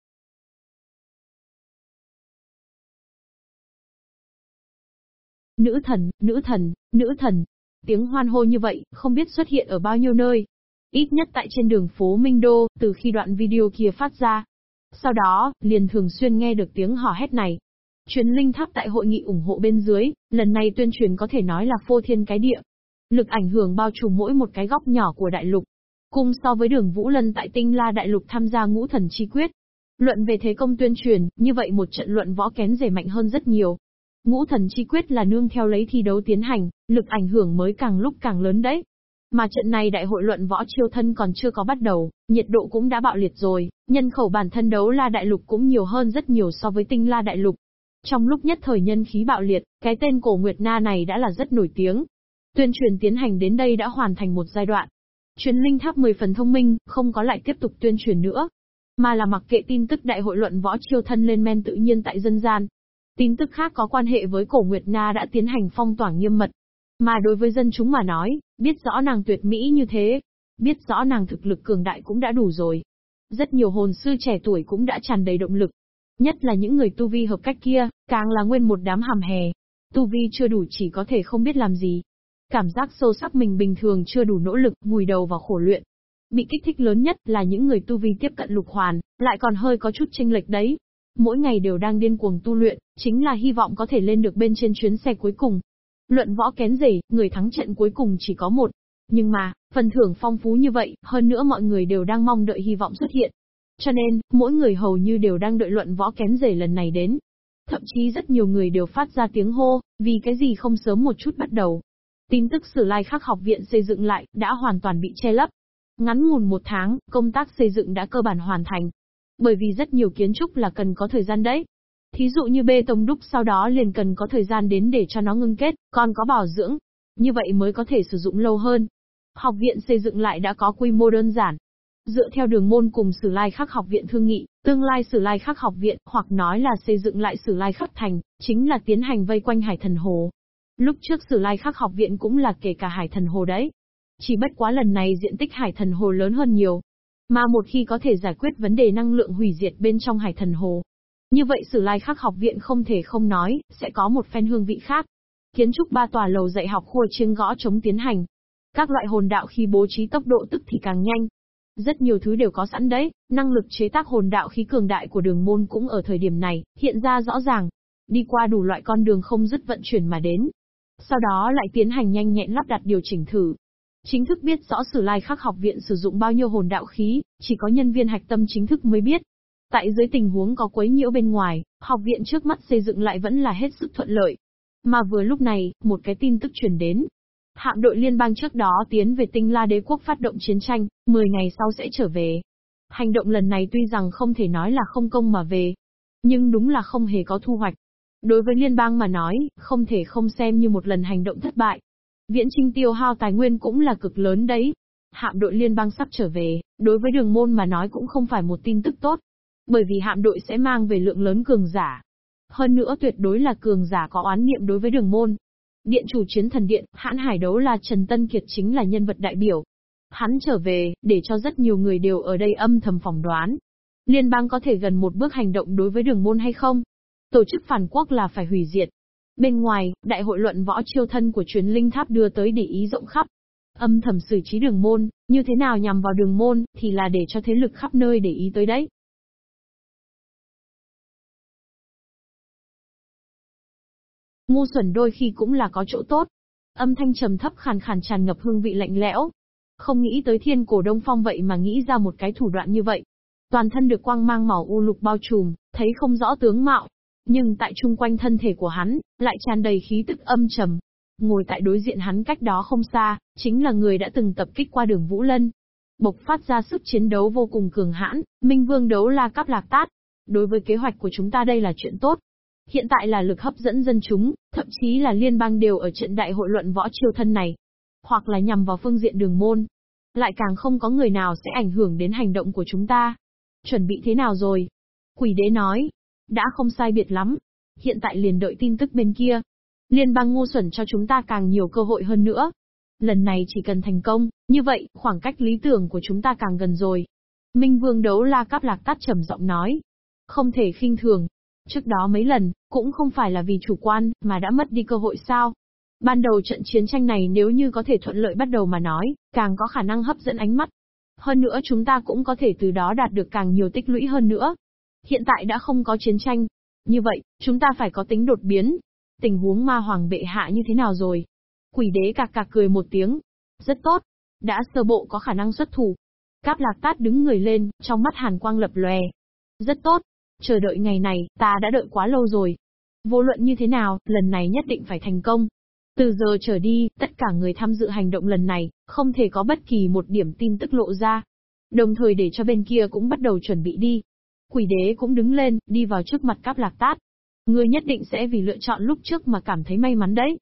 nữ thần, nữ thần, nữ thần. Tiếng hoan hô như vậy, không biết xuất hiện ở bao nhiêu nơi. Ít nhất tại trên đường phố Minh Đô, từ khi đoạn video kia phát ra, sau đó, liền thường xuyên nghe được tiếng hò hét này. Truyền linh tháp tại hội nghị ủng hộ bên dưới, lần này tuyên truyền có thể nói là phô thiên cái địa. Lực ảnh hưởng bao trùm mỗi một cái góc nhỏ của đại lục. Cùng so với đường Vũ Lân tại Tinh La Đại Lục tham gia ngũ thần chi quyết. Luận về thế công tuyên truyền, như vậy một trận luận võ kén rể mạnh hơn rất nhiều. Ngũ thần chi quyết là nương theo lấy thi đấu tiến hành, lực ảnh hưởng mới càng lúc càng lớn đấy. Mà trận này đại hội luận võ chiêu thân còn chưa có bắt đầu, nhiệt độ cũng đã bạo liệt rồi, nhân khẩu bản thân đấu la đại lục cũng nhiều hơn rất nhiều so với tinh la đại lục. Trong lúc nhất thời nhân khí bạo liệt, cái tên cổ Nguyệt Na này đã là rất nổi tiếng. Tuyên truyền tiến hành đến đây đã hoàn thành một giai đoạn. Truyền linh tháp 10 phần thông minh, không có lại tiếp tục tuyên truyền nữa. Mà là mặc kệ tin tức đại hội luận võ chiêu thân lên men tự nhiên tại dân gian. Tin tức khác có quan hệ với cổ Nguyệt Na đã tiến hành phong tỏa nghiêm mật. Mà đối với dân chúng mà nói, biết rõ nàng tuyệt mỹ như thế, biết rõ nàng thực lực cường đại cũng đã đủ rồi. Rất nhiều hồn sư trẻ tuổi cũng đã tràn đầy động lực. Nhất là những người tu vi hợp cách kia, càng là nguyên một đám hàm hè. Tu vi chưa đủ chỉ có thể không biết làm gì. Cảm giác sâu sắc mình bình thường chưa đủ nỗ lực, vùi đầu vào khổ luyện. Bị kích thích lớn nhất là những người tu vi tiếp cận lục hoàn, lại còn hơi có chút chênh lệch đấy. Mỗi ngày đều đang điên cuồng tu luyện, chính là hy vọng có thể lên được bên trên chuyến xe cuối cùng. Luận võ kén rể, người thắng trận cuối cùng chỉ có một. Nhưng mà, phần thưởng phong phú như vậy, hơn nữa mọi người đều đang mong đợi hy vọng xuất hiện. Cho nên, mỗi người hầu như đều đang đợi luận võ kén rể lần này đến. Thậm chí rất nhiều người đều phát ra tiếng hô, vì cái gì không sớm một chút bắt đầu. Tin tức Sử Lai Khắc học viện xây dựng lại, đã hoàn toàn bị che lấp. Ngắn ngủn một tháng, công tác xây dựng đã cơ bản hoàn thành. Bởi vì rất nhiều kiến trúc là cần có thời gian đấy. Thí dụ như bê tông đúc sau đó liền cần có thời gian đến để cho nó ngưng kết, còn có bảo dưỡng. Như vậy mới có thể sử dụng lâu hơn. Học viện xây dựng lại đã có quy mô đơn giản. Dựa theo đường môn cùng Sử Lai Khắc học viện thương nghị, tương lai Sử Lai Khắc học viện, hoặc nói là xây dựng lại Sử Lai Khắc thành, chính là tiến hành vây quanh Hải Thần Hồ. Lúc trước Sử Lai Khắc học viện cũng là kể cả Hải Thần Hồ đấy. Chỉ bất quá lần này diện tích Hải Thần Hồ lớn hơn nhiều. Mà một khi có thể giải quyết vấn đề năng lượng hủy diệt bên trong Hải Thần Hồ, như vậy Sử Lai Khắc học viện không thể không nói, sẽ có một phen hương vị khác. Kiến trúc ba tòa lầu dạy học khua chiêng gõ chống tiến hành. Các loại hồn đạo khi bố trí tốc độ tức thì càng nhanh. Rất nhiều thứ đều có sẵn đấy, năng lực chế tác hồn đạo khí cường đại của đường môn cũng ở thời điểm này, hiện ra rõ ràng. Đi qua đủ loại con đường không dứt vận chuyển mà đến. Sau đó lại tiến hành nhanh nhẹn lắp đặt điều chỉnh thử, Chính thức biết rõ Sử Lai Khắc học viện sử dụng bao nhiêu hồn đạo khí, chỉ có nhân viên hạch tâm chính thức mới biết. Tại dưới tình huống có quấy nhiễu bên ngoài, học viện trước mắt xây dựng lại vẫn là hết sức thuận lợi. Mà vừa lúc này, một cái tin tức truyền đến. Hạm đội liên bang trước đó tiến về tinh la đế quốc phát động chiến tranh, 10 ngày sau sẽ trở về. Hành động lần này tuy rằng không thể nói là không công mà về, nhưng đúng là không hề có thu hoạch. Đối với liên bang mà nói, không thể không xem như một lần hành động thất bại. Viễn trinh tiêu hao tài nguyên cũng là cực lớn đấy. Hạm đội liên bang sắp trở về, đối với đường môn mà nói cũng không phải một tin tức tốt. Bởi vì hạm đội sẽ mang về lượng lớn cường giả. Hơn nữa tuyệt đối là cường giả có oán niệm đối với đường môn. Điện chủ chiến thần điện, hãn hải đấu là Trần Tân Kiệt chính là nhân vật đại biểu. Hắn trở về, để cho rất nhiều người đều ở đây âm thầm phỏng đoán. Liên bang có thể gần một bước hành động đối với đường môn hay không? Tổ chức phản quốc là phải hủy diệt. Bên ngoài, đại hội luận võ chiêu thân của truyền linh tháp đưa tới để ý rộng khắp. Âm thầm xử trí đường môn, như thế nào nhằm vào đường môn, thì là để cho thế lực khắp nơi để ý tới đấy. Ngu xuẩn đôi khi cũng là có chỗ tốt. Âm thanh trầm thấp khàn khàn tràn ngập hương vị lạnh lẽo. Không nghĩ tới thiên cổ đông phong vậy mà nghĩ ra một cái thủ đoạn như vậy. Toàn thân được quang mang màu u lục bao trùm, thấy không rõ tướng mạo. Nhưng tại chung quanh thân thể của hắn, lại tràn đầy khí tức âm trầm. Ngồi tại đối diện hắn cách đó không xa, chính là người đã từng tập kích qua đường Vũ Lân. Bộc phát ra sức chiến đấu vô cùng cường hãn, Minh Vương đấu la cắp lạc tát. Đối với kế hoạch của chúng ta đây là chuyện tốt, Hiện tại là lực hấp dẫn dân chúng, thậm chí là liên bang đều ở trận đại hội luận võ chiêu thân này. Hoặc là nhằm vào phương diện đường môn. Lại càng không có người nào sẽ ảnh hưởng đến hành động của chúng ta. Chuẩn bị thế nào rồi? Quỷ đế nói. Đã không sai biệt lắm. Hiện tại liền đợi tin tức bên kia. Liên bang ngu xuẩn cho chúng ta càng nhiều cơ hội hơn nữa. Lần này chỉ cần thành công, như vậy, khoảng cách lý tưởng của chúng ta càng gần rồi. Minh Vương đấu la cáp lạc tắt trầm giọng nói. Không thể khinh thường, Trước đó mấy lần, cũng không phải là vì chủ quan, mà đã mất đi cơ hội sao. Ban đầu trận chiến tranh này nếu như có thể thuận lợi bắt đầu mà nói, càng có khả năng hấp dẫn ánh mắt. Hơn nữa chúng ta cũng có thể từ đó đạt được càng nhiều tích lũy hơn nữa. Hiện tại đã không có chiến tranh. Như vậy, chúng ta phải có tính đột biến. Tình huống ma hoàng bệ hạ như thế nào rồi? Quỷ đế cạc cạc cười một tiếng. Rất tốt. Đã sơ bộ có khả năng xuất thủ. Cáp lạc tát đứng người lên, trong mắt hàn quang lập lòe. Rất tốt. Chờ đợi ngày này, ta đã đợi quá lâu rồi. Vô luận như thế nào, lần này nhất định phải thành công. Từ giờ trở đi, tất cả người tham dự hành động lần này, không thể có bất kỳ một điểm tin tức lộ ra. Đồng thời để cho bên kia cũng bắt đầu chuẩn bị đi. Quỷ đế cũng đứng lên, đi vào trước mặt cáp lạc tát. Ngươi nhất định sẽ vì lựa chọn lúc trước mà cảm thấy may mắn đấy.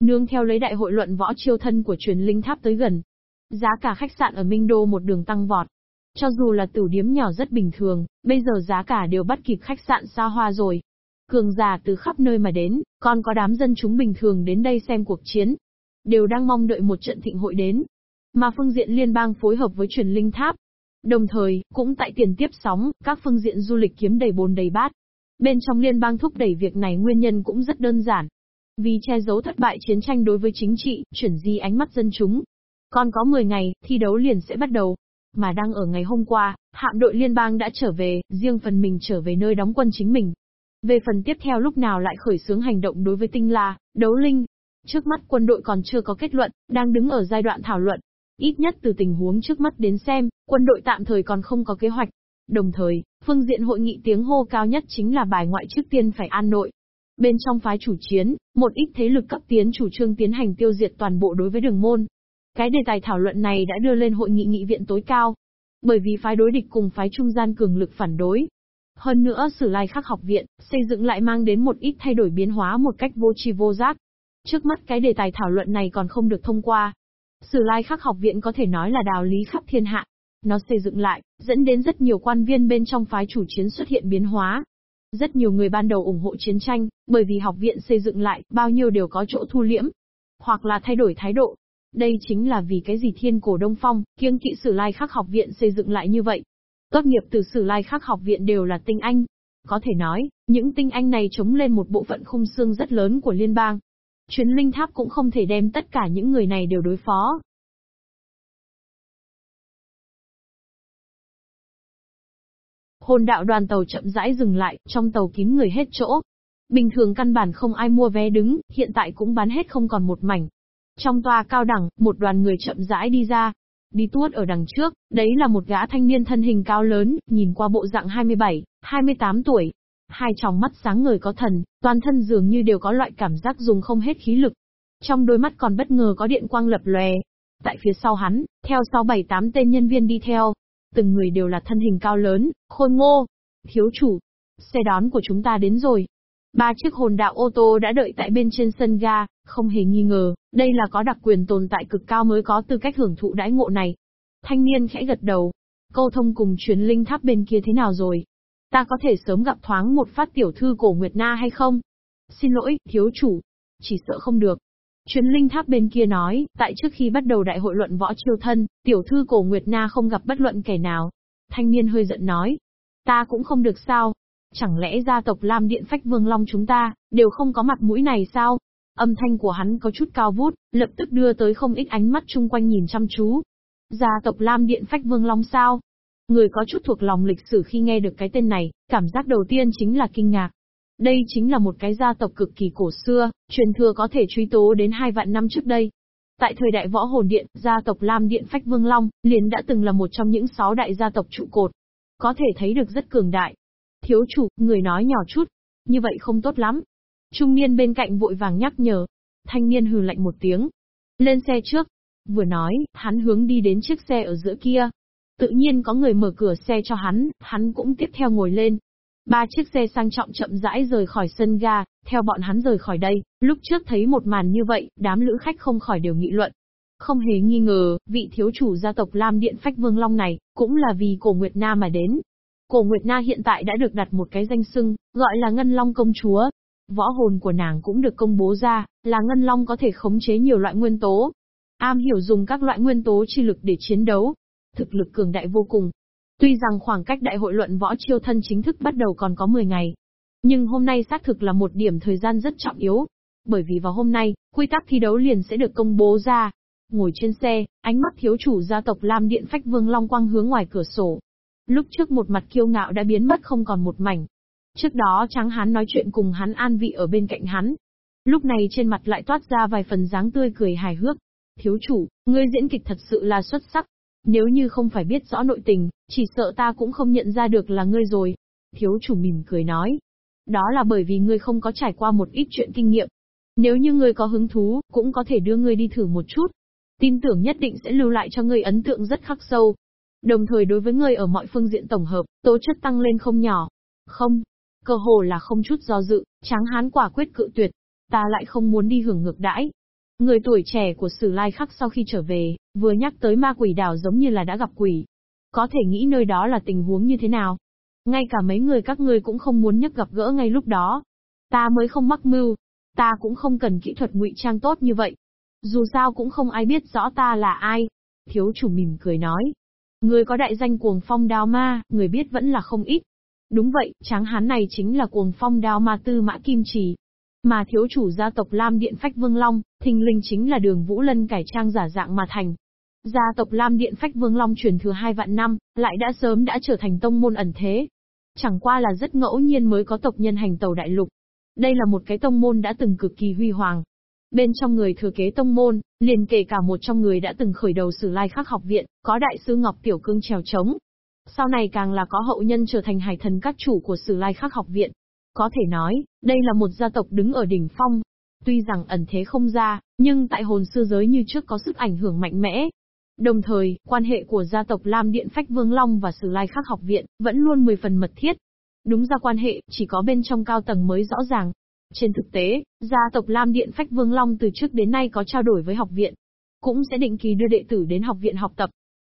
Nương theo lấy đại hội luận võ chiêu thân của truyền linh tháp tới gần. Giá cả khách sạn ở Minh Đô một đường tăng vọt. Cho dù là tử điếm nhỏ rất bình thường, bây giờ giá cả đều bắt kịp khách sạn xa hoa rồi. Cường giả từ khắp nơi mà đến, còn có đám dân chúng bình thường đến đây xem cuộc chiến. Đều đang mong đợi một trận thịnh hội đến. Mà phương diện liên bang phối hợp với truyền linh tháp. Đồng thời, cũng tại tiền tiếp sóng, các phương diện du lịch kiếm đầy bồn đầy bát. Bên trong liên bang thúc đẩy việc này nguyên nhân cũng rất đơn giản. Vì che giấu thất bại chiến tranh đối với chính trị, chuyển di ánh mắt dân chúng. Còn có 10 ngày, thi đấu liền sẽ bắt đầu. Mà đang ở ngày hôm qua, hạm đội liên bang đã trở về, riêng phần mình trở về nơi đóng quân chính mình. Về phần tiếp theo lúc nào lại khởi xướng hành động đối với tinh la, đấu linh. Trước mắt quân đội còn chưa có kết luận, đang đứng ở giai đoạn thảo luận. Ít nhất từ tình huống trước mắt đến xem, quân đội tạm thời còn không có kế hoạch. Đồng thời, phương diện hội nghị tiếng hô cao nhất chính là bài ngoại trước tiên phải an nội. Bên trong phái chủ chiến, một ít thế lực cấp tiến chủ trương tiến hành tiêu diệt toàn bộ đối với đường môn. Cái đề tài thảo luận này đã đưa lên hội nghị nghị viện tối cao. Bởi vì phái đối địch cùng phái trung gian cường lực phản đối. Hơn nữa Sử Lai Khắc học viện, xây dựng lại mang đến một ít thay đổi biến hóa một cách vô tri vô giác. Trước mắt cái đề tài thảo luận này còn không được thông qua. Sử Lai Khắc học viện có thể nói là đào lý khắp thiên hạ. Nó xây dựng lại, dẫn đến rất nhiều quan viên bên trong phái chủ chiến xuất hiện biến hóa, rất nhiều người ban đầu ủng hộ chiến tranh, bởi vì học viện xây dựng lại, bao nhiêu đều có chỗ thu liễm, hoặc là thay đổi thái độ. Đây chính là vì cái gì thiên cổ Đông Phong, kiêng kỵ sử lai khắc học viện xây dựng lại như vậy. Tốt nghiệp từ sử lai khắc học viện đều là tinh anh. Có thể nói, những tinh anh này chống lên một bộ phận khung xương rất lớn của liên bang. Chuyến linh tháp cũng không thể đem tất cả những người này đều đối phó, Hồn đạo đoàn tàu chậm rãi dừng lại, trong tàu kín người hết chỗ. Bình thường căn bản không ai mua vé đứng, hiện tại cũng bán hết không còn một mảnh. Trong tòa cao đẳng, một đoàn người chậm rãi đi ra. Đi tuốt ở đằng trước, đấy là một gã thanh niên thân hình cao lớn, nhìn qua bộ dạng 27, 28 tuổi. Hai tròng mắt sáng ngời có thần, toàn thân dường như đều có loại cảm giác dùng không hết khí lực. Trong đôi mắt còn bất ngờ có điện quang lập lòe. Tại phía sau hắn, theo sau bảy tám tên nhân viên đi theo, Từng người đều là thân hình cao lớn, khôn ngô. Thiếu chủ, xe đón của chúng ta đến rồi. Ba chiếc hồn đạo ô tô đã đợi tại bên trên sân ga, không hề nghi ngờ, đây là có đặc quyền tồn tại cực cao mới có tư cách hưởng thụ đãi ngộ này. Thanh niên khẽ gật đầu. Câu thông cùng chuyến linh tháp bên kia thế nào rồi? Ta có thể sớm gặp thoáng một phát tiểu thư cổ Nguyệt Na hay không? Xin lỗi, thiếu chủ. Chỉ sợ không được. Truyền linh tháp bên kia nói, tại trước khi bắt đầu đại hội luận võ chiêu thân, tiểu thư cổ Nguyệt Na không gặp bất luận kẻ nào. Thanh niên hơi giận nói, ta cũng không được sao. Chẳng lẽ gia tộc Lam Điện Phách Vương Long chúng ta, đều không có mặt mũi này sao? Âm thanh của hắn có chút cao vút, lập tức đưa tới không ít ánh mắt chung quanh nhìn chăm chú. Gia tộc Lam Điện Phách Vương Long sao? Người có chút thuộc lòng lịch sử khi nghe được cái tên này, cảm giác đầu tiên chính là kinh ngạc. Đây chính là một cái gia tộc cực kỳ cổ xưa, truyền thừa có thể truy tố đến hai vạn năm trước đây. Tại thời đại võ hồn điện, gia tộc Lam Điện Phách Vương Long, liền đã từng là một trong những sáu đại gia tộc trụ cột. Có thể thấy được rất cường đại. Thiếu chủ, người nói nhỏ chút. Như vậy không tốt lắm. Trung niên bên cạnh vội vàng nhắc nhở. Thanh niên hừ lạnh một tiếng. Lên xe trước. Vừa nói, hắn hướng đi đến chiếc xe ở giữa kia. Tự nhiên có người mở cửa xe cho hắn, hắn cũng tiếp theo ngồi lên. Ba chiếc xe sang trọng chậm rãi rời khỏi sân ga, theo bọn hắn rời khỏi đây, lúc trước thấy một màn như vậy, đám lữ khách không khỏi đều nghị luận. Không hề nghi ngờ, vị thiếu chủ gia tộc Lam Điện Phách Vương Long này, cũng là vì cổ Nguyệt Na mà đến. Cổ Nguyệt Na hiện tại đã được đặt một cái danh xưng, gọi là Ngân Long Công Chúa. Võ hồn của nàng cũng được công bố ra, là Ngân Long có thể khống chế nhiều loại nguyên tố. Am hiểu dùng các loại nguyên tố chi lực để chiến đấu. thực lực cường đại vô cùng. Tuy rằng khoảng cách đại hội luận võ chiêu thân chính thức bắt đầu còn có 10 ngày, nhưng hôm nay xác thực là một điểm thời gian rất trọng yếu. Bởi vì vào hôm nay, quy tắc thi đấu liền sẽ được công bố ra. Ngồi trên xe, ánh mắt thiếu chủ gia tộc Lam Điện Phách Vương Long quang hướng ngoài cửa sổ. Lúc trước một mặt kiêu ngạo đã biến mất không còn một mảnh. Trước đó trắng hắn nói chuyện cùng hắn an vị ở bên cạnh hắn. Lúc này trên mặt lại toát ra vài phần dáng tươi cười hài hước. Thiếu chủ, ngươi diễn kịch thật sự là xuất sắc. Nếu như không phải biết rõ nội tình, chỉ sợ ta cũng không nhận ra được là ngươi rồi. Thiếu chủ mỉm cười nói. Đó là bởi vì ngươi không có trải qua một ít chuyện kinh nghiệm. Nếu như ngươi có hứng thú, cũng có thể đưa ngươi đi thử một chút. Tin tưởng nhất định sẽ lưu lại cho ngươi ấn tượng rất khắc sâu. Đồng thời đối với người ở mọi phương diện tổng hợp, tố chất tăng lên không nhỏ. Không, cơ hồ là không chút do dự, tráng hán quả quyết cự tuyệt. Ta lại không muốn đi hưởng ngược đãi. Người tuổi trẻ của Sử Lai Khắc sau khi trở về, vừa nhắc tới ma quỷ đảo giống như là đã gặp quỷ. Có thể nghĩ nơi đó là tình huống như thế nào. Ngay cả mấy người các ngươi cũng không muốn nhắc gặp gỡ ngay lúc đó. Ta mới không mắc mưu. Ta cũng không cần kỹ thuật ngụy trang tốt như vậy. Dù sao cũng không ai biết rõ ta là ai. Thiếu chủ mỉm cười nói. Người có đại danh cuồng phong đao ma, người biết vẫn là không ít. Đúng vậy, tráng hán này chính là cuồng phong đao ma tư mã kim trì. Mà thiếu chủ gia tộc Lam Điện Phách Vương Long, thình linh chính là đường Vũ Lân cải trang giả dạng mà thành. Gia tộc Lam Điện Phách Vương Long truyền thừa hai vạn năm, lại đã sớm đã trở thành tông môn ẩn thế. Chẳng qua là rất ngẫu nhiên mới có tộc nhân hành tàu đại lục. Đây là một cái tông môn đã từng cực kỳ huy hoàng. Bên trong người thừa kế tông môn, liền kể cả một trong người đã từng khởi đầu sử lai khắc học viện, có đại sư Ngọc Tiểu Cương trèo trống. Sau này càng là có hậu nhân trở thành hải thần các chủ của sử lai khắc học viện. Có thể nói, đây là một gia tộc đứng ở đỉnh phong. Tuy rằng ẩn thế không ra, nhưng tại hồn sư giới như trước có sức ảnh hưởng mạnh mẽ, Đồng thời, quan hệ của gia tộc Lam Điện Phách Vương Long và Sử Lai Khắc học viện vẫn luôn mười phần mật thiết. Đúng ra quan hệ, chỉ có bên trong cao tầng mới rõ ràng. Trên thực tế, gia tộc Lam Điện Phách Vương Long từ trước đến nay có trao đổi với học viện. Cũng sẽ định kỳ đưa đệ tử đến học viện học tập.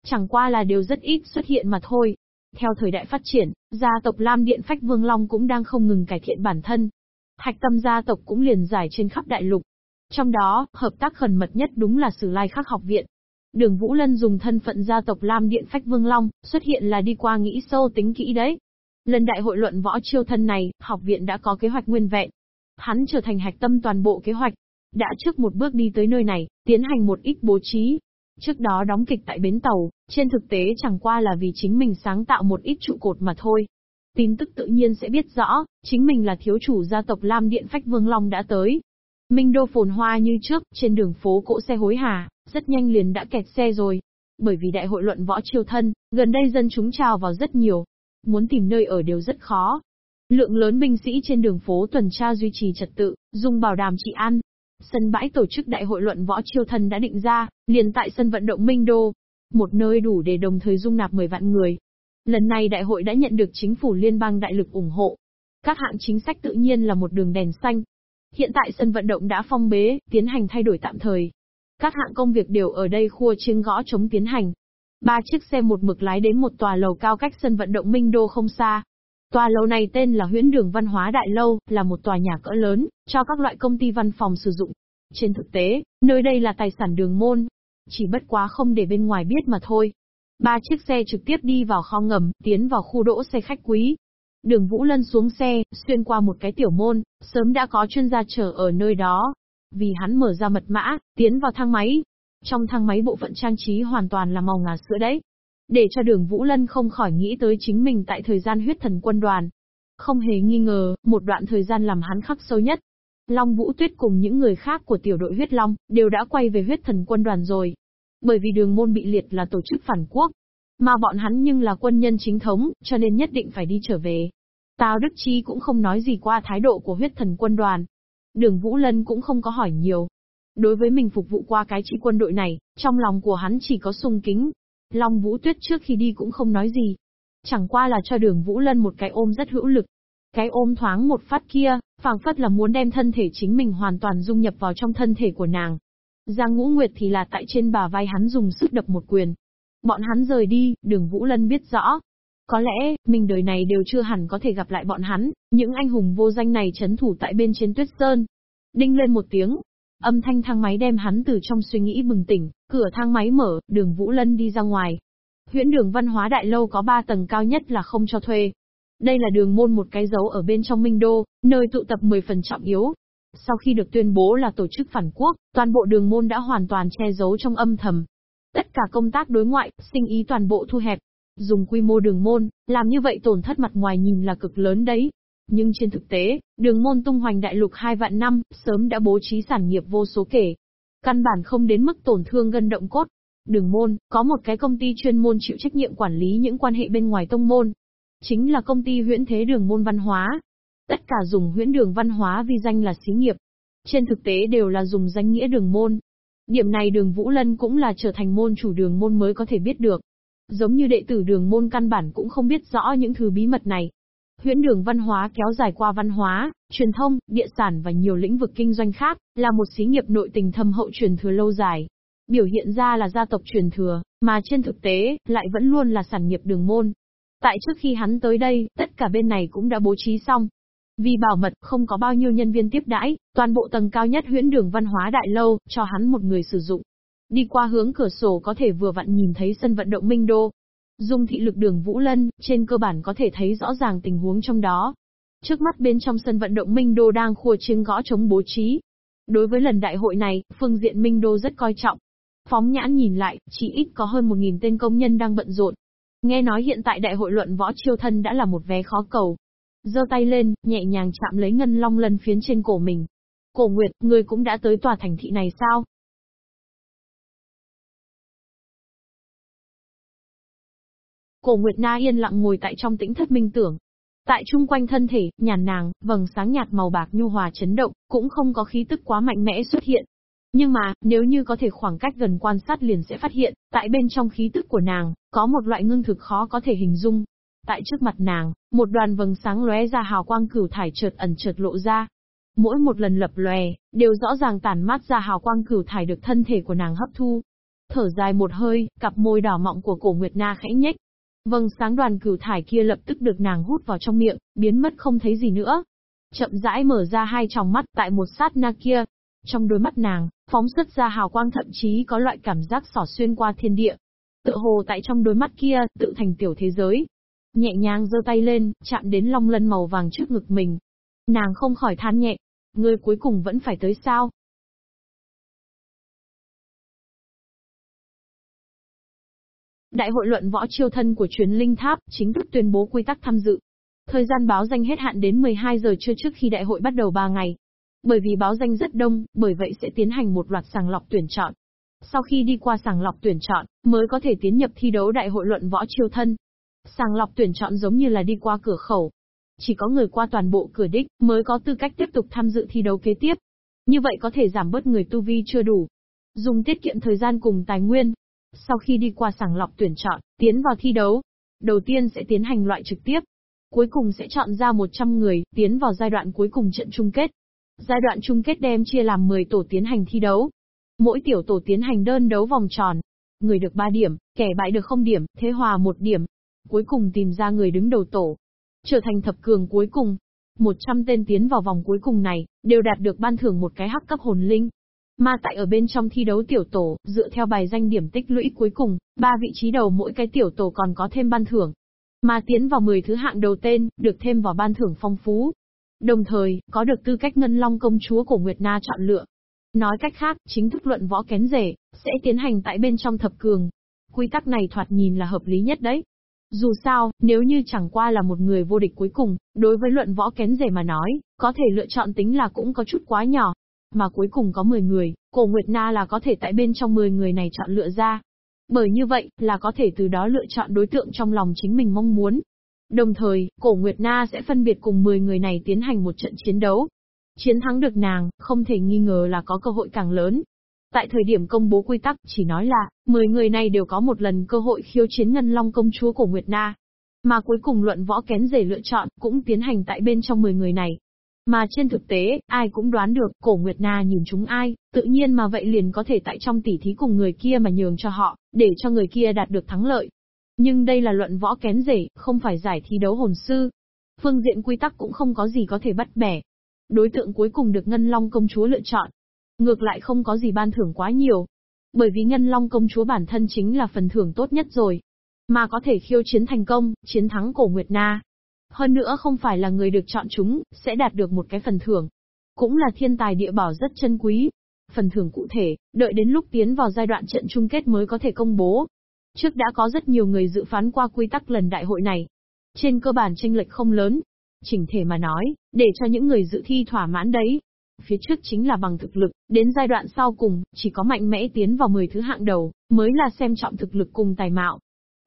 Chẳng qua là điều rất ít xuất hiện mà thôi. Theo thời đại phát triển, gia tộc Lam Điện Phách Vương Long cũng đang không ngừng cải thiện bản thân. Thạch tâm gia tộc cũng liền giải trên khắp đại lục. Trong đó, hợp tác khẩn mật nhất đúng là Sử Lai Khắc học viện. Đường Vũ Lân dùng thân phận gia tộc Lam Điện Phách Vương Long, xuất hiện là đi qua nghĩ sâu tính kỹ đấy. Lần đại hội luận võ chiêu thân này, học viện đã có kế hoạch nguyên vẹn. Hắn trở thành hạch tâm toàn bộ kế hoạch. Đã trước một bước đi tới nơi này, tiến hành một ít bố trí. Trước đó đóng kịch tại bến tàu, trên thực tế chẳng qua là vì chính mình sáng tạo một ít trụ cột mà thôi. Tin tức tự nhiên sẽ biết rõ, chính mình là thiếu chủ gia tộc Lam Điện Phách Vương Long đã tới. Minh đô phồn hoa như trước, trên đường phố cỗ xe hối hả, rất nhanh liền đã kẹt xe rồi. Bởi vì đại hội luận võ chiêu thân, gần đây dân chúng trào vào rất nhiều. Muốn tìm nơi ở đều rất khó. Lượng lớn binh sĩ trên đường phố tuần tra duy trì trật tự, dùng bảo đảm trị an. Sân bãi tổ chức đại hội luận võ chiêu thân đã định ra, liền tại sân vận động Minh Đô. Một nơi đủ để đồng thời dung nạp 10 vạn người. Lần này đại hội đã nhận được chính phủ liên bang đại lực ủng hộ. Các hạng chính sách tự nhiên là một đường đèn xanh. Hiện tại sân vận động đã phong bế, tiến hành thay đổi tạm thời. Các hạng công việc đều ở đây khua chiêng gõ chống tiến hành. Ba chiếc xe một mực lái đến một tòa lầu cao cách sân vận động Minh Đô không xa. Tòa lầu này tên là Huyễn Đường Văn hóa Đại Lâu, là một tòa nhà cỡ lớn, cho các loại công ty văn phòng sử dụng. Trên thực tế, nơi đây là tài sản đường môn. Chỉ bất quá không để bên ngoài biết mà thôi. Ba chiếc xe trực tiếp đi vào kho ngầm, tiến vào khu đỗ xe khách quý. Đường Vũ Lân xuống xe, xuyên qua một cái tiểu môn, sớm đã có chuyên gia chờ ở nơi đó. Vì hắn mở ra mật mã, tiến vào thang máy. Trong thang máy bộ phận trang trí hoàn toàn là màu ngà sữa đấy. Để cho đường Vũ Lân không khỏi nghĩ tới chính mình tại thời gian huyết thần quân đoàn. Không hề nghi ngờ, một đoạn thời gian làm hắn khắc sâu nhất. Long Vũ Tuyết cùng những người khác của tiểu đội huyết long, đều đã quay về huyết thần quân đoàn rồi. Bởi vì đường môn bị liệt là tổ chức phản quốc. Mà bọn hắn nhưng là quân nhân chính thống, cho nên nhất định phải đi trở về. Tào Đức Chi cũng không nói gì qua thái độ của huyết thần quân đoàn, Đường Vũ Lân cũng không có hỏi nhiều. Đối với mình phục vụ qua cái chi quân đội này, trong lòng của hắn chỉ có sung kính. Long Vũ Tuyết trước khi đi cũng không nói gì. Chẳng qua là cho đường Vũ Lân một cái ôm rất hữu lực. Cái ôm thoáng một phát kia, phảng phất là muốn đem thân thể chính mình hoàn toàn dung nhập vào trong thân thể của nàng. Giang Ngũ Nguyệt thì là tại trên bà vai hắn dùng sức đập một quyền. Bọn hắn rời đi, đường Vũ Lân biết rõ, có lẽ, mình đời này đều chưa hẳn có thể gặp lại bọn hắn, những anh hùng vô danh này chấn thủ tại bên trên tuyết sơn. Đinh lên một tiếng. Âm thanh thang máy đem hắn từ trong suy nghĩ bừng tỉnh, cửa thang máy mở, đường Vũ Lân đi ra ngoài. Huyễn đường văn hóa đại lâu có 3 tầng cao nhất là không cho thuê. Đây là đường môn một cái dấu ở bên trong Minh Đô, nơi tụ tập 10 phần trọng yếu. Sau khi được tuyên bố là tổ chức phản quốc, toàn bộ đường môn đã hoàn toàn che giấu trong âm thầm. Tất cả công tác đối ngoại, sinh ý toàn bộ thu hẹp. Dùng quy mô đường môn, làm như vậy tổn thất mặt ngoài nhìn là cực lớn đấy. Nhưng trên thực tế, đường môn tung hoành đại lục hai vạn năm, sớm đã bố trí sản nghiệp vô số kể. Căn bản không đến mức tổn thương gân động cốt, Đường môn, có một cái công ty chuyên môn chịu trách nhiệm quản lý những quan hệ bên ngoài tông môn. Chính là công ty huyễn thế đường môn văn hóa. Tất cả dùng huyễn đường văn hóa vì danh là xí nghiệp. Trên thực tế đều là dùng danh nghĩa đường môn. Điểm này đường Vũ Lân cũng là trở thành môn chủ đường môn mới có thể biết được. Giống như đệ tử đường môn căn bản cũng không biết rõ những thứ bí mật này. Huyễn đường văn hóa kéo dài qua văn hóa, truyền thông, địa sản và nhiều lĩnh vực kinh doanh khác, là một xí nghiệp nội tình thâm hậu truyền thừa lâu dài biểu hiện ra là gia tộc truyền thừa, mà trên thực tế, lại vẫn luôn là sản nghiệp đường môn. Tại trước khi hắn tới đây, tất cả bên này cũng đã bố trí xong. Vì bảo mật, không có bao nhiêu nhân viên tiếp đãi, toàn bộ tầng cao nhất huyễn đường văn hóa đại lâu, cho hắn một người sử dụng. Đi qua hướng cửa sổ có thể vừa vặn nhìn thấy sân vận động Minh Đô. Dung thị lực đường Vũ Lân, trên cơ bản có thể thấy rõ ràng tình huống trong đó. Trước mắt bên trong sân vận động Minh Đô đang khua chiêng gõ chống bố trí. Đối với lần đại hội này, phương diện Minh Đô rất coi trọng, Phóng nhãn nhìn lại, chỉ ít có hơn 1.000 tên công nhân đang bận rộn. Nghe nói hiện tại đại hội luận võ chiêu thân đã là một vé khó cầu. giơ tay lên, nhẹ nhàng chạm lấy ngân long lân phiến trên cổ mình. Cổ Nguyệt, người cũng đã tới tòa thành thị này sao? Cổ Nguyệt Na yên lặng ngồi tại trong tĩnh thất minh tưởng. Tại chung quanh thân thể, nhàn nàng, vầng sáng nhạt màu bạc nhu hòa chấn động, cũng không có khí tức quá mạnh mẽ xuất hiện. Nhưng mà, nếu như có thể khoảng cách gần quan sát liền sẽ phát hiện, tại bên trong khí tức của nàng, có một loại ngưng thực khó có thể hình dung. Tại trước mặt nàng, một đoàn vầng sáng lóe ra hào quang cửu thải chợt ẩn chợt lộ ra. Mỗi một lần lập lòe, đều rõ ràng tản mát ra hào quang cửu thải được thân thể của nàng hấp thu. Thở dài một hơi, cặp môi đỏ mọng của cổ Nguyệt Na khẽ nhếch vâng sáng đoàn cửu thải kia lập tức được nàng hút vào trong miệng, biến mất không thấy gì nữa. Chậm rãi mở ra hai tròng mắt tại một sát na kia, trong đôi mắt nàng, phóng xuất ra hào quang thậm chí có loại cảm giác xỏ xuyên qua thiên địa. Tự hồ tại trong đôi mắt kia, tự thành tiểu thế giới. Nhẹ nhàng giơ tay lên, chạm đến long lân màu vàng trước ngực mình. Nàng không khỏi than nhẹ. Ngươi cuối cùng vẫn phải tới sao? Đại hội luận võ chiêu thân của chuyến linh tháp chính thức tuyên bố quy tắc tham dự. Thời gian báo danh hết hạn đến 12 giờ trưa trước khi đại hội bắt đầu 3 ngày. Bởi vì báo danh rất đông, bởi vậy sẽ tiến hành một loạt sàng lọc tuyển chọn. Sau khi đi qua sàng lọc tuyển chọn, mới có thể tiến nhập thi đấu đại hội luận võ chiêu thân. Sàng lọc tuyển chọn giống như là đi qua cửa khẩu. Chỉ có người qua toàn bộ cửa đích mới có tư cách tiếp tục tham dự thi đấu kế tiếp. Như vậy có thể giảm bớt người tu vi chưa đủ. Dùng tiết kiệm thời gian cùng tài nguyên. Sau khi đi qua sàng lọc tuyển chọn, tiến vào thi đấu. Đầu tiên sẽ tiến hành loại trực tiếp. Cuối cùng sẽ chọn ra 100 người, tiến vào giai đoạn cuối cùng trận chung kết. Giai đoạn chung kết đem chia làm 10 tổ tiến hành thi đấu. Mỗi tiểu tổ tiến hành đơn đấu vòng tròn. Người được 3 điểm, kẻ bại được 0 điểm, thế hòa 1 điểm. Cuối cùng tìm ra người đứng đầu tổ. Trở thành thập cường cuối cùng. 100 tên tiến vào vòng cuối cùng này, đều đạt được ban thưởng một cái hắc cấp hồn linh. Mà tại ở bên trong thi đấu tiểu tổ, dựa theo bài danh điểm tích lũy cuối cùng, ba vị trí đầu mỗi cái tiểu tổ còn có thêm ban thưởng. Mà tiến vào 10 thứ hạng đầu tên, được thêm vào ban thưởng phong phú. Đồng thời, có được tư cách Ngân Long công chúa của Nguyệt Na chọn lựa. Nói cách khác, chính thức luận võ kén rể, sẽ tiến hành tại bên trong thập cường. Quy tắc này thoạt nhìn là hợp lý nhất đấy. Dù sao, nếu như chẳng qua là một người vô địch cuối cùng, đối với luận võ kén rể mà nói, có thể lựa chọn tính là cũng có chút quá nhỏ. Mà cuối cùng có 10 người, cổ Nguyệt Na là có thể tại bên trong 10 người này chọn lựa ra. Bởi như vậy, là có thể từ đó lựa chọn đối tượng trong lòng chính mình mong muốn. Đồng thời, cổ Nguyệt Na sẽ phân biệt cùng 10 người này tiến hành một trận chiến đấu. Chiến thắng được nàng, không thể nghi ngờ là có cơ hội càng lớn. Tại thời điểm công bố quy tắc, chỉ nói là, 10 người này đều có một lần cơ hội khiêu chiến Ngân Long công chúa của Nguyệt Na. Mà cuối cùng luận võ kén rể lựa chọn, cũng tiến hành tại bên trong 10 người này. Mà trên thực tế, ai cũng đoán được, cổ Nguyệt Na nhìn chúng ai, tự nhiên mà vậy liền có thể tại trong tỉ thí cùng người kia mà nhường cho họ, để cho người kia đạt được thắng lợi. Nhưng đây là luận võ kén rể, không phải giải thi đấu hồn sư. Phương diện quy tắc cũng không có gì có thể bắt bẻ. Đối tượng cuối cùng được Ngân Long công chúa lựa chọn. Ngược lại không có gì ban thưởng quá nhiều. Bởi vì Ngân Long công chúa bản thân chính là phần thưởng tốt nhất rồi. mà có thể khiêu chiến thành công, chiến thắng cổ Nguyệt Na. Hơn nữa không phải là người được chọn chúng, sẽ đạt được một cái phần thưởng. Cũng là thiên tài địa bảo rất chân quý. Phần thưởng cụ thể, đợi đến lúc tiến vào giai đoạn trận chung kết mới có thể công bố. Trước đã có rất nhiều người dự phán qua quy tắc lần đại hội này. Trên cơ bản tranh lệch không lớn. Chỉnh thể mà nói, để cho những người dự thi thỏa mãn đấy. Phía trước chính là bằng thực lực, đến giai đoạn sau cùng, chỉ có mạnh mẽ tiến vào 10 thứ hạng đầu, mới là xem trọng thực lực cùng tài mạo.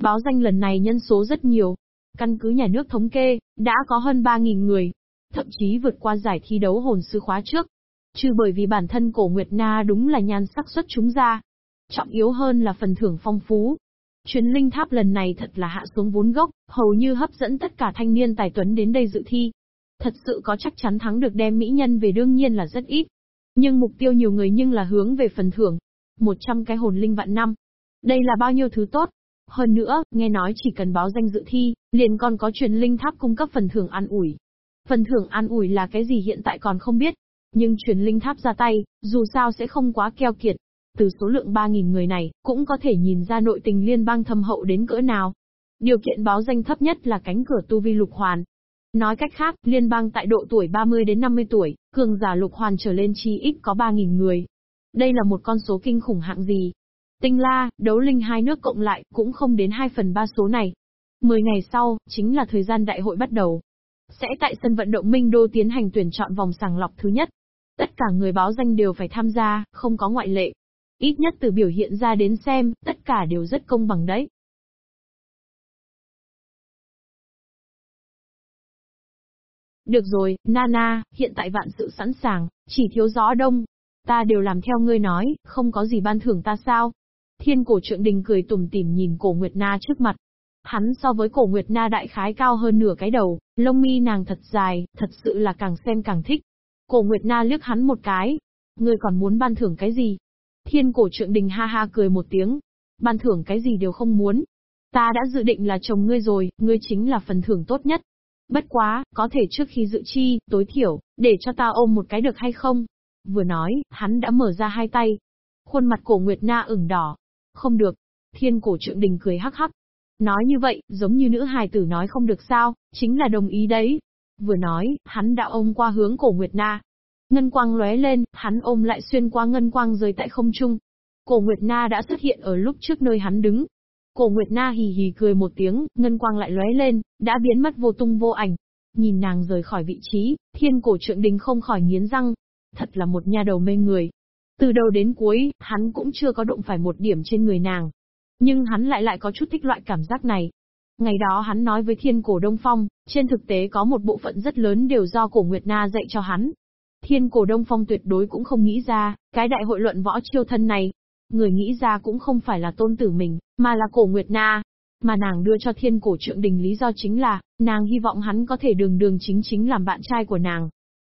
Báo danh lần này nhân số rất nhiều. Căn cứ nhà nước thống kê, đã có hơn 3.000 người, thậm chí vượt qua giải thi đấu hồn sư khóa trước. Trừ bởi vì bản thân cổ Nguyệt Na đúng là nhan sắc xuất chúng ra. Trọng yếu hơn là phần thưởng phong phú. Chuyến linh tháp lần này thật là hạ xuống vốn gốc, hầu như hấp dẫn tất cả thanh niên tài tuấn đến đây dự thi. Thật sự có chắc chắn thắng được đem mỹ nhân về đương nhiên là rất ít. Nhưng mục tiêu nhiều người nhưng là hướng về phần thưởng. 100 cái hồn linh vạn năm. Đây là bao nhiêu thứ tốt. Hơn nữa, nghe nói chỉ cần báo danh dự thi, liền còn có truyền linh tháp cung cấp phần thưởng an ủi. Phần thưởng an ủi là cái gì hiện tại còn không biết. Nhưng truyền linh tháp ra tay, dù sao sẽ không quá keo kiệt. Từ số lượng 3.000 người này, cũng có thể nhìn ra nội tình liên bang thâm hậu đến cỡ nào. Điều kiện báo danh thấp nhất là cánh cửa tu vi lục hoàn. Nói cách khác, liên bang tại độ tuổi 30 đến 50 tuổi, cường giả lục hoàn trở lên chi ít có 3.000 người. Đây là một con số kinh khủng hạng gì, Tinh La, đấu linh hai nước cộng lại, cũng không đến 2 phần 3 số này. 10 ngày sau, chính là thời gian đại hội bắt đầu. Sẽ tại sân vận động Minh Đô tiến hành tuyển chọn vòng sàng lọc thứ nhất. Tất cả người báo danh đều phải tham gia, không có ngoại lệ. Ít nhất từ biểu hiện ra đến xem, tất cả đều rất công bằng đấy. Được rồi, Nana, hiện tại vạn sự sẵn sàng, chỉ thiếu gió đông. Ta đều làm theo ngươi nói, không có gì ban thưởng ta sao? Thiên cổ trượng đình cười tủm tỉm nhìn cổ Nguyệt Na trước mặt. Hắn so với cổ Nguyệt Na đại khái cao hơn nửa cái đầu, lông mi nàng thật dài, thật sự là càng xem càng thích. Cổ Nguyệt Na liếc hắn một cái. Ngươi còn muốn ban thưởng cái gì? Thiên cổ trượng đình ha ha cười một tiếng. Ban thưởng cái gì đều không muốn. Ta đã dự định là chồng ngươi rồi, ngươi chính là phần thưởng tốt nhất. Bất quá, có thể trước khi dự chi, tối thiểu, để cho ta ôm một cái được hay không? Vừa nói, hắn đã mở ra hai tay. Khuôn mặt cổ Nguyệt Na ửng đỏ, không được. Thiên cổ trượng đình cười hắc hắc. Nói như vậy, giống như nữ hài tử nói không được sao, chính là đồng ý đấy. Vừa nói, hắn đã ôm qua hướng cổ Nguyệt Na. Ngân quang lóe lên, hắn ôm lại xuyên qua ngân quang rơi tại không trung. Cổ Nguyệt Na đã xuất hiện ở lúc trước nơi hắn đứng. Cổ Nguyệt Na hì hì cười một tiếng, ngân quang lại lóe lên, đã biến mất vô tung vô ảnh. Nhìn nàng rời khỏi vị trí, thiên cổ trượng đình không khỏi nghiến răng. Thật là một nha đầu mê người, từ đầu đến cuối, hắn cũng chưa có động phải một điểm trên người nàng. Nhưng hắn lại lại có chút thích loại cảm giác này. Ngày đó hắn nói với thiên cổ Đông Phong, trên thực tế có một bộ phận rất lớn đều do cổ Nguyệt Na dạy cho hắn. Thiên cổ Đông Phong tuyệt đối cũng không nghĩ ra, cái đại hội luận võ chiêu thân này. Người nghĩ ra cũng không phải là tôn tử mình, mà là cổ Nguyệt Na. Mà nàng đưa cho thiên cổ trượng đình lý do chính là, nàng hy vọng hắn có thể đường đường chính chính làm bạn trai của nàng.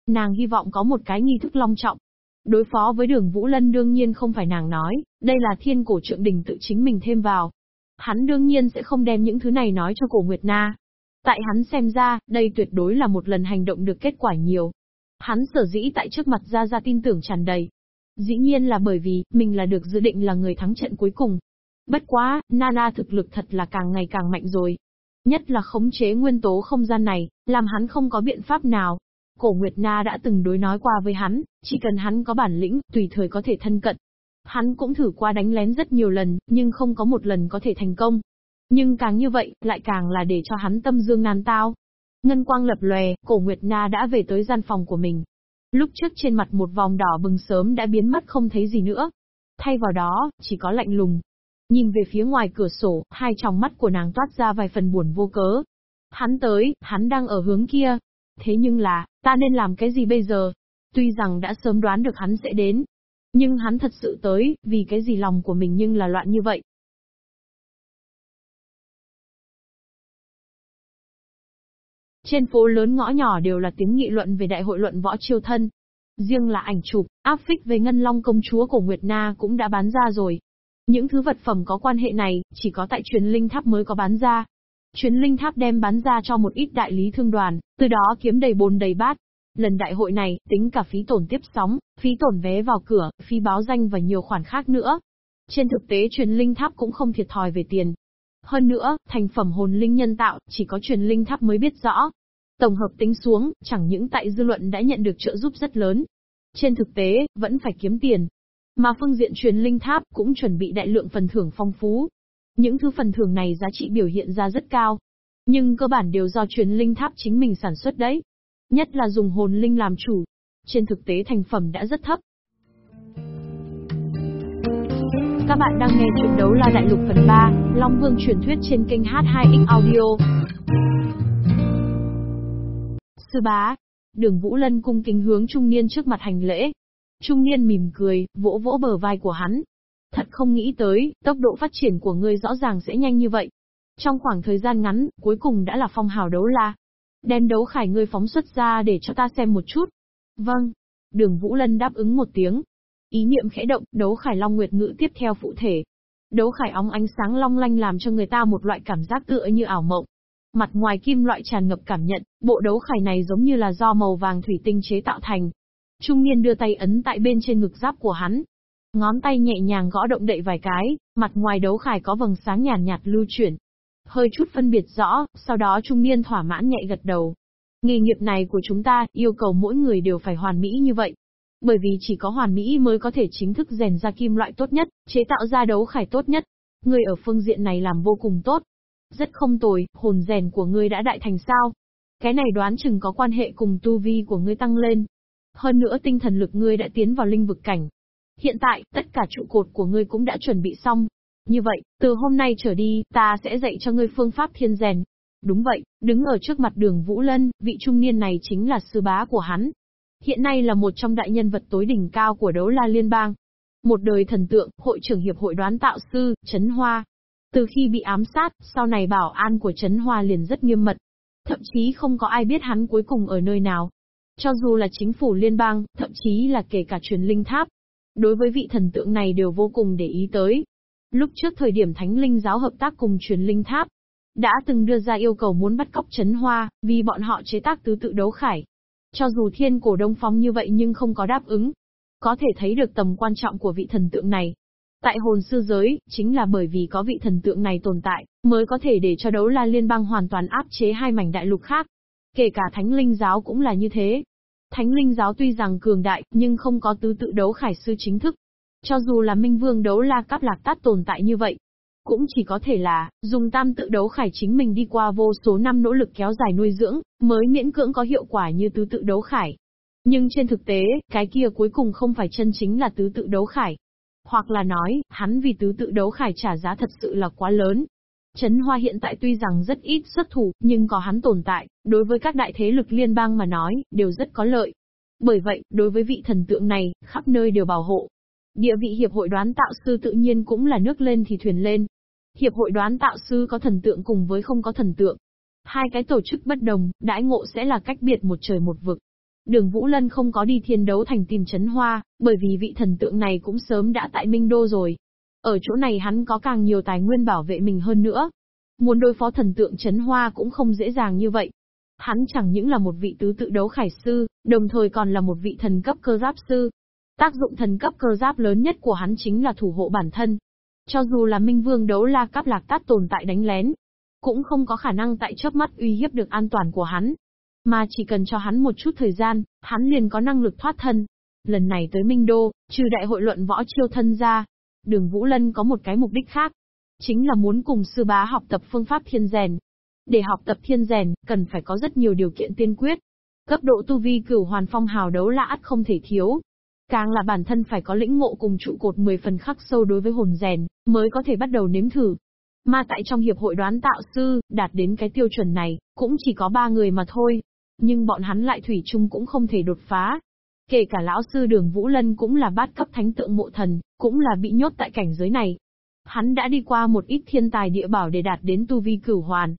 Nàng hy vọng có một cái nghi thức long trọng, Đối phó với đường Vũ Lân đương nhiên không phải nàng nói, đây là thiên cổ trượng đình tự chính mình thêm vào. Hắn đương nhiên sẽ không đem những thứ này nói cho cổ Nguyệt Na. Tại hắn xem ra, đây tuyệt đối là một lần hành động được kết quả nhiều. Hắn sở dĩ tại trước mặt ra ra tin tưởng tràn đầy. Dĩ nhiên là bởi vì, mình là được dự định là người thắng trận cuối cùng. Bất quá, Nana thực lực thật là càng ngày càng mạnh rồi. Nhất là khống chế nguyên tố không gian này, làm hắn không có biện pháp nào, Cổ Nguyệt Na đã từng đối nói qua với hắn, chỉ cần hắn có bản lĩnh, tùy thời có thể thân cận. Hắn cũng thử qua đánh lén rất nhiều lần, nhưng không có một lần có thể thành công. Nhưng càng như vậy, lại càng là để cho hắn tâm dương nan tao. Ngân quang lập lòe, cổ Nguyệt Na đã về tới gian phòng của mình. Lúc trước trên mặt một vòng đỏ bừng sớm đã biến mất không thấy gì nữa. Thay vào đó, chỉ có lạnh lùng. Nhìn về phía ngoài cửa sổ, hai tròng mắt của nàng toát ra vài phần buồn vô cớ. Hắn tới, hắn đang ở hướng kia, Thế nhưng là, ta nên làm cái gì bây giờ? Tuy rằng đã sớm đoán được hắn sẽ đến. Nhưng hắn thật sự tới, vì cái gì lòng của mình nhưng là loạn như vậy. Trên phố lớn ngõ nhỏ đều là tiếng nghị luận về đại hội luận võ chiêu thân. Riêng là ảnh chụp, áp phích về ngân long công chúa của Nguyệt Na cũng đã bán ra rồi. Những thứ vật phẩm có quan hệ này, chỉ có tại truyền linh tháp mới có bán ra. Chuyến linh tháp đem bán ra cho một ít đại lý thương đoàn, từ đó kiếm đầy bồn đầy bát. Lần đại hội này, tính cả phí tổn tiếp sóng, phí tổn vé vào cửa, phí báo danh và nhiều khoản khác nữa. Trên thực tế truyền linh tháp cũng không thiệt thòi về tiền. Hơn nữa, thành phẩm hồn linh nhân tạo, chỉ có truyền linh tháp mới biết rõ. Tổng hợp tính xuống, chẳng những tại dư luận đã nhận được trợ giúp rất lớn. Trên thực tế, vẫn phải kiếm tiền. Mà phương diện truyền linh tháp cũng chuẩn bị đại lượng phần thưởng phong phú. Những thứ phần thưởng này giá trị biểu hiện ra rất cao. Nhưng cơ bản đều do truyền linh tháp chính mình sản xuất đấy. Nhất là dùng hồn linh làm chủ. Trên thực tế thành phẩm đã rất thấp. Các bạn đang nghe chuyện đấu la đại lục phần 3, Long Vương truyền thuyết trên kênh H2X Audio. Sư bá, đường Vũ Lân cung kính hướng trung niên trước mặt hành lễ. Trung niên mỉm cười, vỗ vỗ bờ vai của hắn. Thật không nghĩ tới, tốc độ phát triển của ngươi rõ ràng sẽ nhanh như vậy. Trong khoảng thời gian ngắn, cuối cùng đã là phong hào đấu la. Đem đấu khải ngươi phóng xuất ra để cho ta xem một chút. Vâng. Đường Vũ Lân đáp ứng một tiếng, Ý niệm khẽ động, đấu khải long nguyệt ngữ tiếp theo phụ thể. Đấu khải óng ánh sáng long lanh làm cho người ta một loại cảm giác tựa như ảo mộng. Mặt ngoài kim loại tràn ngập cảm nhận, bộ đấu khải này giống như là do màu vàng thủy tinh chế tạo thành. Trung niên đưa tay ấn tại bên trên ngực giáp của hắn. Ngón tay nhẹ nhàng gõ động đậy vài cái, mặt ngoài đấu khải có vầng sáng nhàn nhạt, nhạt lưu chuyển. Hơi chút phân biệt rõ, sau đó trung niên thỏa mãn nhẹ gật đầu. Nghề nghiệp này của chúng ta, yêu cầu mỗi người đều phải hoàn mỹ như vậy. Bởi vì chỉ có hoàn mỹ mới có thể chính thức rèn ra kim loại tốt nhất, chế tạo ra đấu khải tốt nhất. Ngươi ở phương diện này làm vô cùng tốt. Rất không tồi, hồn rèn của ngươi đã đại thành sao. Cái này đoán chừng có quan hệ cùng tu vi của ngươi tăng lên. Hơn nữa tinh thần lực ngươi đã tiến vào linh vực cảnh. Hiện tại, tất cả trụ cột của ngươi cũng đã chuẩn bị xong. Như vậy, từ hôm nay trở đi, ta sẽ dạy cho ngươi phương pháp thiên rèn. Đúng vậy, đứng ở trước mặt đường Vũ Lân, vị trung niên này chính là sư bá của hắn. Hiện nay là một trong đại nhân vật tối đỉnh cao của đấu la liên bang. Một đời thần tượng, hội trưởng hiệp hội đoán tạo sư, Trấn Hoa. Từ khi bị ám sát, sau này bảo an của Trấn Hoa liền rất nghiêm mật. Thậm chí không có ai biết hắn cuối cùng ở nơi nào. Cho dù là chính phủ liên bang, thậm chí là kể cả truyền linh tháp. Đối với vị thần tượng này đều vô cùng để ý tới. Lúc trước thời điểm Thánh Linh giáo hợp tác cùng truyền linh tháp, đã từng đưa ra yêu cầu muốn bắt cóc Trấn Hoa, vì bọn họ chế tác tứ tự đấu khải. Cho dù thiên cổ đông phong như vậy nhưng không có đáp ứng. Có thể thấy được tầm quan trọng của vị thần tượng này. Tại hồn sư giới, chính là bởi vì có vị thần tượng này tồn tại, mới có thể để cho đấu la liên bang hoàn toàn áp chế hai mảnh đại lục khác. Kể cả thánh linh giáo cũng là như thế. Thánh linh giáo tuy rằng cường đại, nhưng không có tứ tự đấu khải sư chính thức. Cho dù là minh vương đấu la cáp lạc tát tồn tại như vậy, cũng chỉ có thể là, dùng tam tự đấu khải chính mình đi qua vô số năm nỗ lực kéo dài nuôi dưỡng, mới miễn cưỡng có hiệu quả như tứ tự đấu khải. Nhưng trên thực tế, cái kia cuối cùng không phải chân chính là tứ tự đấu khải. Hoặc là nói, hắn vì tứ tự đấu khải trả giá thật sự là quá lớn. Trấn Hoa hiện tại tuy rằng rất ít xuất thủ, nhưng có hắn tồn tại, đối với các đại thế lực liên bang mà nói, đều rất có lợi. Bởi vậy, đối với vị thần tượng này, khắp nơi đều bảo hộ. Địa vị hiệp hội đoán tạo sư tự nhiên cũng là nước lên thì thuyền lên. Hiệp hội đoán tạo sư có thần tượng cùng với không có thần tượng. Hai cái tổ chức bất đồng, đãi ngộ sẽ là cách biệt một trời một vực. Đường Vũ Lân không có đi thiên đấu thành tìm chấn hoa, bởi vì vị thần tượng này cũng sớm đã tại Minh Đô rồi. Ở chỗ này hắn có càng nhiều tài nguyên bảo vệ mình hơn nữa. Muốn đối phó thần tượng chấn hoa cũng không dễ dàng như vậy. Hắn chẳng những là một vị tứ tự đấu khải sư, đồng thời còn là một vị thần cấp cơ giáp sư. Tác dụng thần cấp cơ giáp lớn nhất của hắn chính là thủ hộ bản thân, cho dù là Minh Vương đấu la cáp lạc tát tồn tại đánh lén, cũng không có khả năng tại chớp mắt uy hiếp được an toàn của hắn. Mà chỉ cần cho hắn một chút thời gian, hắn liền có năng lực thoát thân. Lần này tới Minh Đô, trừ đại hội luận võ chiêu thân ra, đường Vũ Lân có một cái mục đích khác. Chính là muốn cùng sư bá học tập phương pháp thiên rèn. Để học tập thiên rèn, cần phải có rất nhiều điều kiện tiên quyết. Cấp độ tu vi cửu hoàn phong hào đấu là ắt không thể thiếu, Càng là bản thân phải có lĩnh ngộ cùng trụ cột 10 phần khắc sâu đối với hồn rèn, mới có thể bắt đầu nếm thử. Mà tại trong hiệp hội đoán tạo sư, đạt đến cái tiêu chuẩn này, cũng chỉ có ba người mà thôi. Nhưng bọn hắn lại thủy chung cũng không thể đột phá. Kể cả lão sư đường Vũ Lân cũng là bát cấp thánh tượng mộ thần, cũng là bị nhốt tại cảnh giới này. Hắn đã đi qua một ít thiên tài địa bảo để đạt đến tu vi cửu hoàn.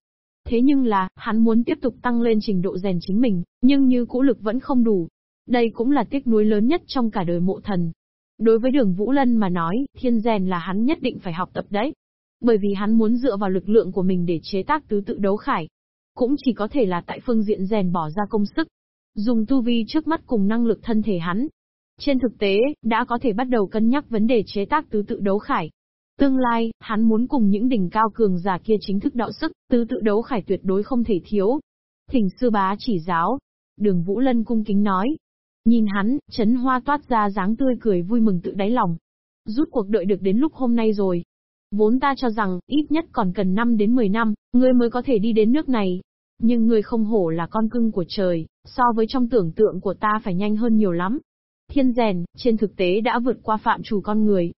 Thế nhưng là, hắn muốn tiếp tục tăng lên trình độ rèn chính mình, nhưng như cũ lực vẫn không đủ, đây cũng là tiếc nuối lớn nhất trong cả đời mộ thần. Đối với đường Vũ Lân mà nói, thiên rèn là hắn nhất định phải học tập đấy. Bởi vì hắn muốn dựa vào lực lượng của mình để chế tác tứ tự đấu khải. Cũng chỉ có thể là tại phương diện rèn bỏ ra công sức. Dùng tu vi trước mắt cùng năng lực thân thể hắn. Trên thực tế, đã có thể bắt đầu cân nhắc vấn đề chế tác tứ tự đấu khải. Tương lai, hắn muốn cùng những đỉnh cao cường giả kia chính thức đạo sức, tứ tự đấu khải tuyệt đối không thể thiếu. Thỉnh sư bá chỉ giáo. Đường Vũ Lân cung kính nói. Nhìn hắn, chấn hoa toát ra dáng tươi cười vui mừng tự đáy lòng. Rút cuộc đợi được đến lúc hôm nay rồi. Vốn ta cho rằng, ít nhất còn cần 5 đến 10 năm, ngươi mới có thể đi đến nước này. Nhưng ngươi không hổ là con cưng của trời, so với trong tưởng tượng của ta phải nhanh hơn nhiều lắm. Thiên rèn, trên thực tế đã vượt qua phạm chủ con người,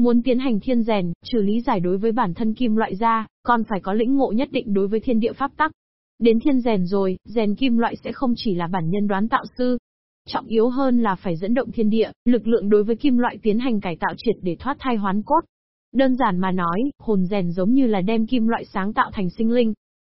Muốn tiến hành thiên rèn, trừ lý giải đối với bản thân kim loại ra, còn phải có lĩnh ngộ nhất định đối với thiên địa pháp tắc. Đến thiên rèn rồi, rèn kim loại sẽ không chỉ là bản nhân đoán tạo sư. Trọng yếu hơn là phải dẫn động thiên địa, lực lượng đối với kim loại tiến hành cải tạo triệt để thoát thai hoán cốt. Đơn giản mà nói, hồn rèn giống như là đem kim loại sáng tạo thành sinh linh.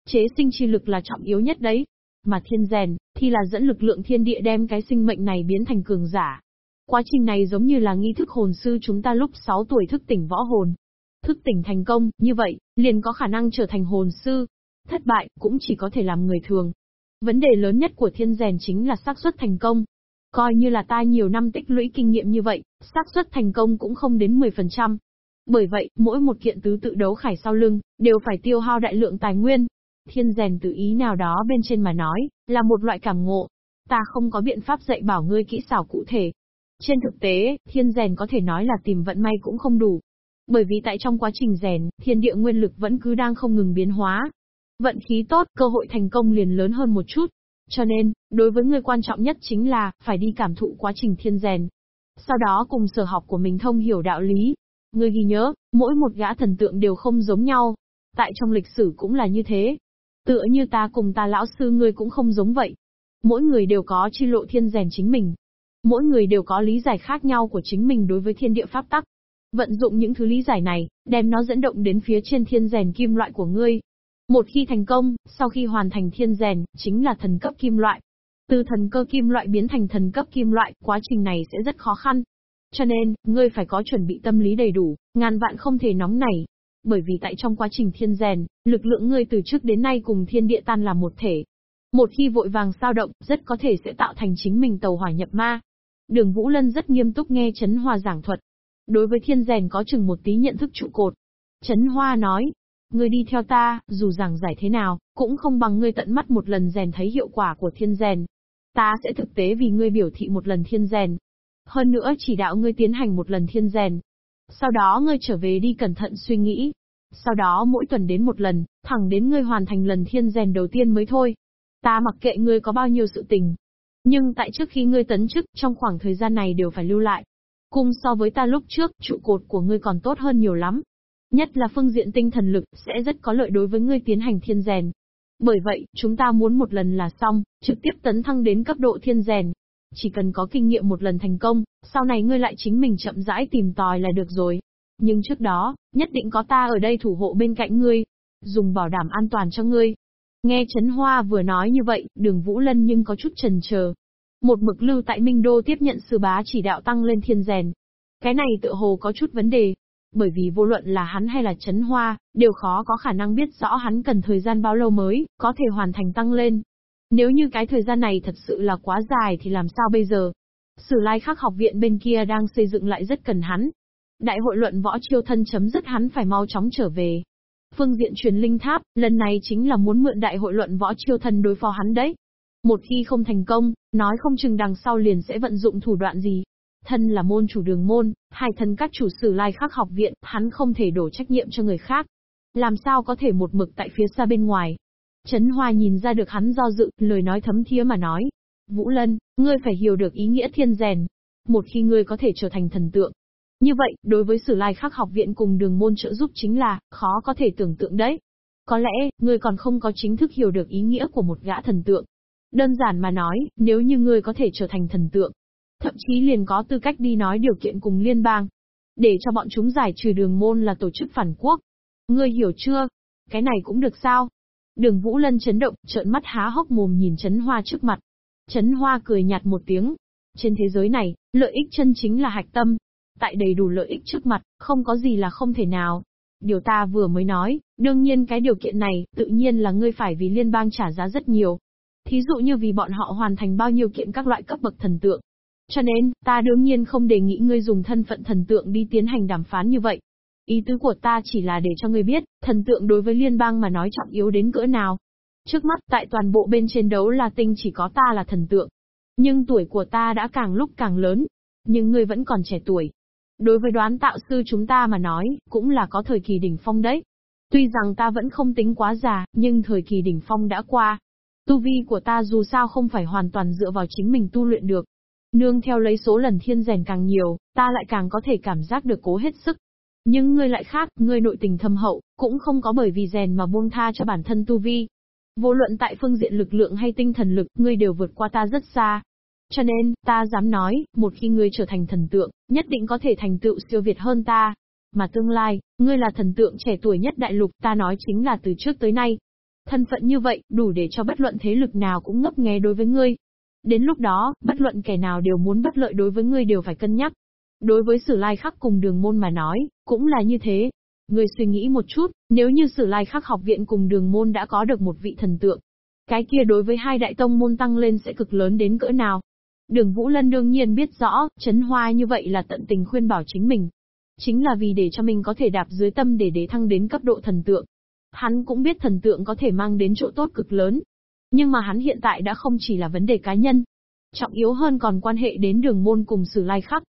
Chế sinh chi lực là trọng yếu nhất đấy. Mà thiên rèn, thì là dẫn lực lượng thiên địa đem cái sinh mệnh này biến thành cường giả, Quá trình này giống như là nghi thức hồn sư chúng ta lúc 6 tuổi thức tỉnh võ hồn. Thức tỉnh thành công, như vậy, liền có khả năng trở thành hồn sư. Thất bại, cũng chỉ có thể làm người thường. Vấn đề lớn nhất của thiên rèn chính là xác suất thành công. Coi như là ta nhiều năm tích lũy kinh nghiệm như vậy, xác suất thành công cũng không đến 10%. Bởi vậy, mỗi một kiện tứ tự đấu khải sau lưng, đều phải tiêu hao đại lượng tài nguyên. Thiên rèn từ ý nào đó bên trên mà nói, là một loại cảm ngộ. Ta không có biện pháp dạy bảo ngươi kỹ xảo cụ thể, trên thực tế, thiên rèn có thể nói là tìm vận may cũng không đủ. Bởi vì tại trong quá trình rèn, thiên địa nguyên lực vẫn cứ đang không ngừng biến hóa. Vận khí tốt, cơ hội thành công liền lớn hơn một chút. Cho nên, đối với người quan trọng nhất chính là, phải đi cảm thụ quá trình thiên rèn. Sau đó cùng sở học của mình thông hiểu đạo lý. Người ghi nhớ, mỗi một gã thần tượng đều không giống nhau. Tại trong lịch sử cũng là như thế. Tựa như ta cùng ta lão sư ngươi cũng không giống vậy. Mỗi người đều có chi lộ thiên rèn chính mình. Mỗi người đều có lý giải khác nhau của chính mình đối với thiên địa pháp tắc. Vận dụng những thứ lý giải này, đem nó dẫn động đến phía trên thiên rèn kim loại của ngươi. Một khi thành công, sau khi hoàn thành thiên rèn, chính là thần cấp kim loại. Từ thần cơ kim loại biến thành thần cấp kim loại, quá trình này sẽ rất khó khăn. Cho nên, ngươi phải có chuẩn bị tâm lý đầy đủ, ngàn vạn không thể nóng nảy. Bởi vì tại trong quá trình thiên rèn, lực lượng ngươi từ trước đến nay cùng thiên địa tan là một thể. Một khi vội vàng sao động, rất có thể sẽ tạo thành chính mình tàu hỏa nhập ma, Đường Vũ Lân rất nghiêm túc nghe Trấn Hoa giảng thuật. Đối với thiên rèn có chừng một tí nhận thức trụ cột. Trấn Hoa nói, ngươi đi theo ta, dù giảng giải thế nào, cũng không bằng ngươi tận mắt một lần rèn thấy hiệu quả của thiên rèn. Ta sẽ thực tế vì ngươi biểu thị một lần thiên rèn. Hơn nữa chỉ đạo ngươi tiến hành một lần thiên rèn. Sau đó ngươi trở về đi cẩn thận suy nghĩ. Sau đó mỗi tuần đến một lần, thẳng đến ngươi hoàn thành lần thiên rèn đầu tiên mới thôi. Ta mặc kệ ngươi có bao nhiêu sự tình, nhưng tại trước khi ngươi tấn chức, trong khoảng thời gian này đều phải lưu lại. Cùng so với ta lúc trước, trụ cột của ngươi còn tốt hơn nhiều lắm. Nhất là phương diện tinh thần lực, sẽ rất có lợi đối với ngươi tiến hành thiên rèn. Bởi vậy, chúng ta muốn một lần là xong, trực tiếp tấn thăng đến cấp độ thiên rèn. Chỉ cần có kinh nghiệm một lần thành công, sau này ngươi lại chính mình chậm rãi tìm tòi là được rồi. Nhưng trước đó, nhất định có ta ở đây thủ hộ bên cạnh ngươi, dùng bảo đảm an toàn cho ngươi. Nghe Trấn Hoa vừa nói như vậy, đường Vũ Lân nhưng có chút trần chờ. Một mực lưu tại Minh Đô tiếp nhận sư bá chỉ đạo tăng lên thiên rèn. Cái này tự hồ có chút vấn đề. Bởi vì vô luận là hắn hay là Trấn Hoa, đều khó có khả năng biết rõ hắn cần thời gian bao lâu mới, có thể hoàn thành tăng lên. Nếu như cái thời gian này thật sự là quá dài thì làm sao bây giờ? Sử lai khắc học viện bên kia đang xây dựng lại rất cần hắn. Đại hội luận võ chiêu thân chấm dứt hắn phải mau chóng trở về. Phương diện truyền linh tháp, lần này chính là muốn mượn đại hội luận võ chiêu thân đối phó hắn đấy. Một khi không thành công, nói không chừng đằng sau liền sẽ vận dụng thủ đoạn gì. Thân là môn chủ đường môn, hai thân các chủ sử lai khắc học viện, hắn không thể đổ trách nhiệm cho người khác. Làm sao có thể một mực tại phía xa bên ngoài. Trấn Hoa nhìn ra được hắn do dự, lời nói thấm thía mà nói. Vũ Lân, ngươi phải hiểu được ý nghĩa thiên rèn. Một khi ngươi có thể trở thành thần tượng, như vậy, đối với Sử Lai Khắc học viện cùng đường môn trợ giúp chính là, khó có thể tưởng tượng đấy. Có lẽ, ngươi còn không có chính thức hiểu được ý nghĩa của một gã thần tượng. Đơn giản mà nói, nếu như ngươi có thể trở thành thần tượng, thậm chí liền có tư cách đi nói điều kiện cùng liên bang, để cho bọn chúng giải trừ đường môn là tổ chức phản quốc. Ngươi hiểu chưa? Cái này cũng được sao? Đường Vũ Lân chấn động, trợn mắt há hốc mồm nhìn Trấn Hoa trước mặt. Trấn Hoa cười nhạt một tiếng. Trên thế giới này, lợi ích chân chính là hạch tâm, Tại đầy đủ lợi ích trước mặt, không có gì là không thể nào. Điều ta vừa mới nói, đương nhiên cái điều kiện này, tự nhiên là ngươi phải vì liên bang trả giá rất nhiều. Thí dụ như vì bọn họ hoàn thành bao nhiêu kiện các loại cấp bậc thần tượng. Cho nên, ta đương nhiên không đề nghị ngươi dùng thân phận thần tượng đi tiến hành đàm phán như vậy. Ý tứ của ta chỉ là để cho ngươi biết, thần tượng đối với liên bang mà nói trọng yếu đến cỡ nào. Trước mắt tại toàn bộ bên trên đấu là tinh chỉ có ta là thần tượng. Nhưng tuổi của ta đã càng lúc càng lớn. Nhưng ngươi vẫn còn trẻ tuổi. Đối với đoán tạo sư chúng ta mà nói, cũng là có thời kỳ đỉnh phong đấy. Tuy rằng ta vẫn không tính quá già, nhưng thời kỳ đỉnh phong đã qua. Tu vi của ta dù sao không phải hoàn toàn dựa vào chính mình tu luyện được. Nương theo lấy số lần thiên rèn càng nhiều, ta lại càng có thể cảm giác được cố hết sức. Nhưng ngươi lại khác, ngươi nội tình thâm hậu, cũng không có bởi vì rèn mà buông tha cho bản thân tu vi. Vô luận tại phương diện lực lượng hay tinh thần lực, ngươi đều vượt qua ta rất xa. Cho nên, ta dám nói, một khi ngươi trở thành thần tượng, nhất định có thể thành tựu siêu việt hơn ta. Mà tương lai, ngươi là thần tượng trẻ tuổi nhất đại lục, ta nói chính là từ trước tới nay. Thân phận như vậy, đủ để cho bất luận thế lực nào cũng ngấp nghé đối với ngươi. Đến lúc đó, bất luận kẻ nào đều muốn bất lợi đối với ngươi đều phải cân nhắc. Đối với Sử Lai Khắc cùng đường môn mà nói, cũng là như thế. người suy nghĩ một chút, nếu như Sử Lai Khắc học viện cùng đường môn đã có được một vị thần tượng, cái kia đối với hai đại tông môn tăng lên sẽ cực lớn đến cỡ nào. Đường Vũ Lân đương nhiên biết rõ, chấn hoa như vậy là tận tình khuyên bảo chính mình. Chính là vì để cho mình có thể đạp dưới tâm để đế thăng đến cấp độ thần tượng. Hắn cũng biết thần tượng có thể mang đến chỗ tốt cực lớn. Nhưng mà hắn hiện tại đã không chỉ là vấn đề cá nhân. Trọng yếu hơn còn quan hệ đến đường môn cùng sử lai khắc.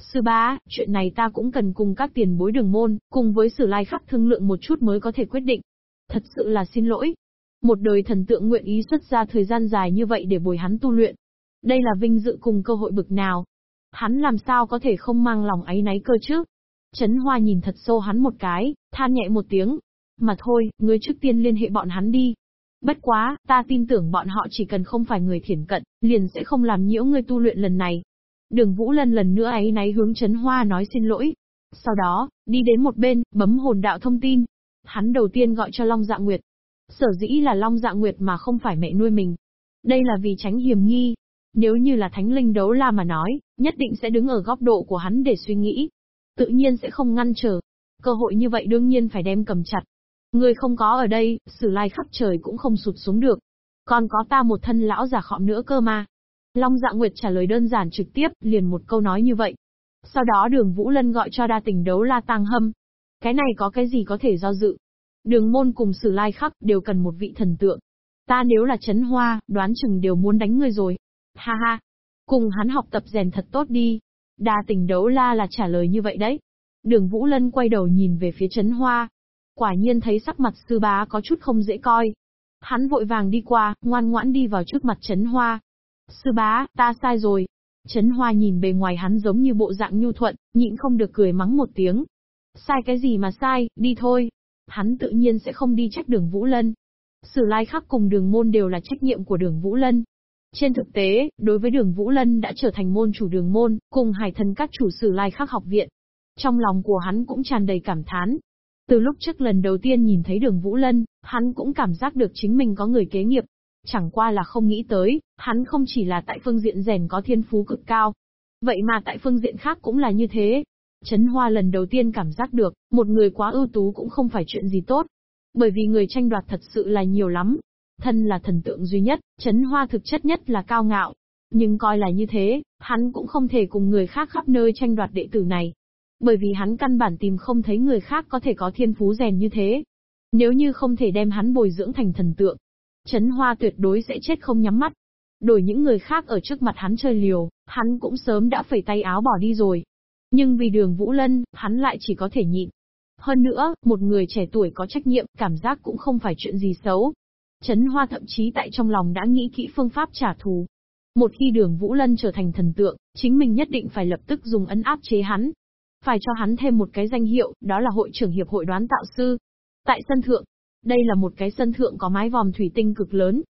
Sư bá, chuyện này ta cũng cần cùng các tiền bối đường môn, cùng với sử lai khắc thương lượng một chút mới có thể quyết định. Thật sự là xin lỗi. Một đời thần tượng nguyện ý xuất ra thời gian dài như vậy để bồi hắn tu luyện. Đây là vinh dự cùng cơ hội bực nào. Hắn làm sao có thể không mang lòng ấy náy cơ chứ? Trấn Hoa nhìn thật sâu hắn một cái, than nhẹ một tiếng. Mà thôi, ngươi trước tiên liên hệ bọn hắn đi. Bất quá, ta tin tưởng bọn họ chỉ cần không phải người thiển cận, liền sẽ không làm nhiễu ngươi tu luyện lần này. Đường Vũ Lân lần nữa ấy náy hướng Trấn Hoa nói xin lỗi. Sau đó, đi đến một bên, bấm hồn đạo thông tin. Hắn đầu tiên gọi cho Long Dạ Nguyệt. Sở dĩ là Long Dạ Nguyệt mà không phải mẹ nuôi mình. Đây là vì tránh hiểm nghi, nếu như là thánh linh đấu la mà nói, nhất định sẽ đứng ở góc độ của hắn để suy nghĩ. Tự nhiên sẽ không ngăn trở. Cơ hội như vậy đương nhiên phải đem cầm chặt. Người không có ở đây, sử lai khắp trời cũng không sụt xuống được. Còn có ta một thân lão già khọm nữa cơ mà. Long dạ nguyệt trả lời đơn giản trực tiếp, liền một câu nói như vậy. Sau đó đường Vũ Lân gọi cho đa tình đấu la tăng hâm. Cái này có cái gì có thể do dự. Đường môn cùng sử lai khắc đều cần một vị thần tượng. Ta nếu là chấn hoa, đoán chừng đều muốn đánh ngươi rồi. Ha ha. Cùng hắn học tập rèn thật tốt đi. Đa tình đấu la là trả lời như vậy đấy. Đường Vũ Lân quay đầu nhìn về phía chấn hoa. Quả nhiên thấy sắc mặt sư bá có chút không dễ coi. Hắn vội vàng đi qua, ngoan ngoãn đi vào trước mặt chấn hoa. Sư bá, ta sai rồi. Chấn hoa nhìn bề ngoài hắn giống như bộ dạng nhu thuận, nhịn không được cười mắng một tiếng. Sai cái gì mà sai, đi thôi. Hắn tự nhiên sẽ không đi trách đường Vũ Lân. Sử lai khắc cùng đường môn đều là trách nhiệm của đường Vũ Lân. Trên thực tế, đối với đường Vũ Lân đã trở thành môn chủ đường môn, cùng hải thần các chủ sử lai khắc học viện. Trong lòng của hắn cũng tràn đầy cảm thán. Từ lúc trước lần đầu tiên nhìn thấy đường Vũ Lân, hắn cũng cảm giác được chính mình có người kế nghiệp. Chẳng qua là không nghĩ tới, hắn không chỉ là tại phương diện rèn có thiên phú cực cao. Vậy mà tại phương diện khác cũng là như thế. Trấn Hoa lần đầu tiên cảm giác được, một người quá ưu tú cũng không phải chuyện gì tốt. Bởi vì người tranh đoạt thật sự là nhiều lắm, Thân là thần tượng duy nhất, chấn hoa thực chất nhất là cao ngạo. Nhưng coi là như thế, hắn cũng không thể cùng người khác khắp nơi tranh đoạt đệ tử này. Bởi vì hắn căn bản tìm không thấy người khác có thể có thiên phú rèn như thế. Nếu như không thể đem hắn bồi dưỡng thành thần tượng, chấn hoa tuyệt đối sẽ chết không nhắm mắt. Đổi những người khác ở trước mặt hắn chơi liều, hắn cũng sớm đã phẩy tay áo bỏ đi rồi. Nhưng vì đường Vũ Lân, hắn lại chỉ có thể nhịn. Hơn nữa, một người trẻ tuổi có trách nhiệm, cảm giác cũng không phải chuyện gì xấu. Trấn Hoa thậm chí tại trong lòng đã nghĩ kỹ phương pháp trả thù. Một khi đường Vũ Lân trở thành thần tượng, chính mình nhất định phải lập tức dùng ấn áp chế hắn. Phải cho hắn thêm một cái danh hiệu, đó là hội trưởng hiệp hội đoán tạo sư. Tại sân thượng, đây là một cái sân thượng có mái vòm thủy tinh cực lớn.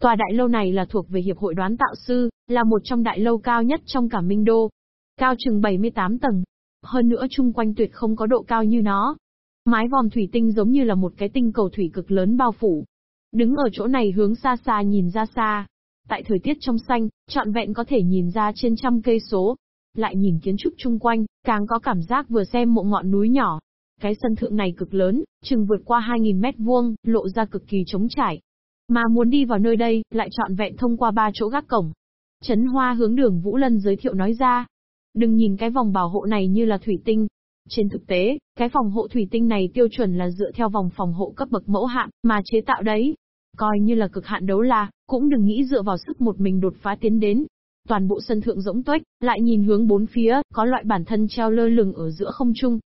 Tòa đại lâu này là thuộc về hiệp hội đoán tạo sư, là một trong đại lâu cao nhất trong cả Minh Đô. Cao chừng 78 tầng. Hơn nữa chung quanh tuyệt không có độ cao như nó. Mái vòm thủy tinh giống như là một cái tinh cầu thủy cực lớn bao phủ, Đứng ở chỗ này hướng xa xa nhìn ra xa. Tại thời tiết trong xanh, trọn vẹn có thể nhìn ra trên trăm cây số. Lại nhìn kiến trúc chung quanh, càng có cảm giác vừa xem một ngọn núi nhỏ. Cái sân thượng này cực lớn, chừng vượt qua 2.000 mét vuông, lộ ra cực kỳ trống trải. Mà muốn đi vào nơi đây, lại trọn vẹn thông qua ba chỗ gác cổng. Trấn Hoa hướng đường Vũ Lân giới thiệu nói ra. Đừng nhìn cái vòng bảo hộ này như là thủy tinh. Trên thực tế, cái phòng hộ thủy tinh này tiêu chuẩn là dựa theo vòng phòng hộ cấp bậc mẫu hạn, mà chế tạo đấy. Coi như là cực hạn đấu la, cũng đừng nghĩ dựa vào sức một mình đột phá tiến đến. Toàn bộ sân thượng rỗng tuếch, lại nhìn hướng bốn phía, có loại bản thân treo lơ lửng ở giữa không trung.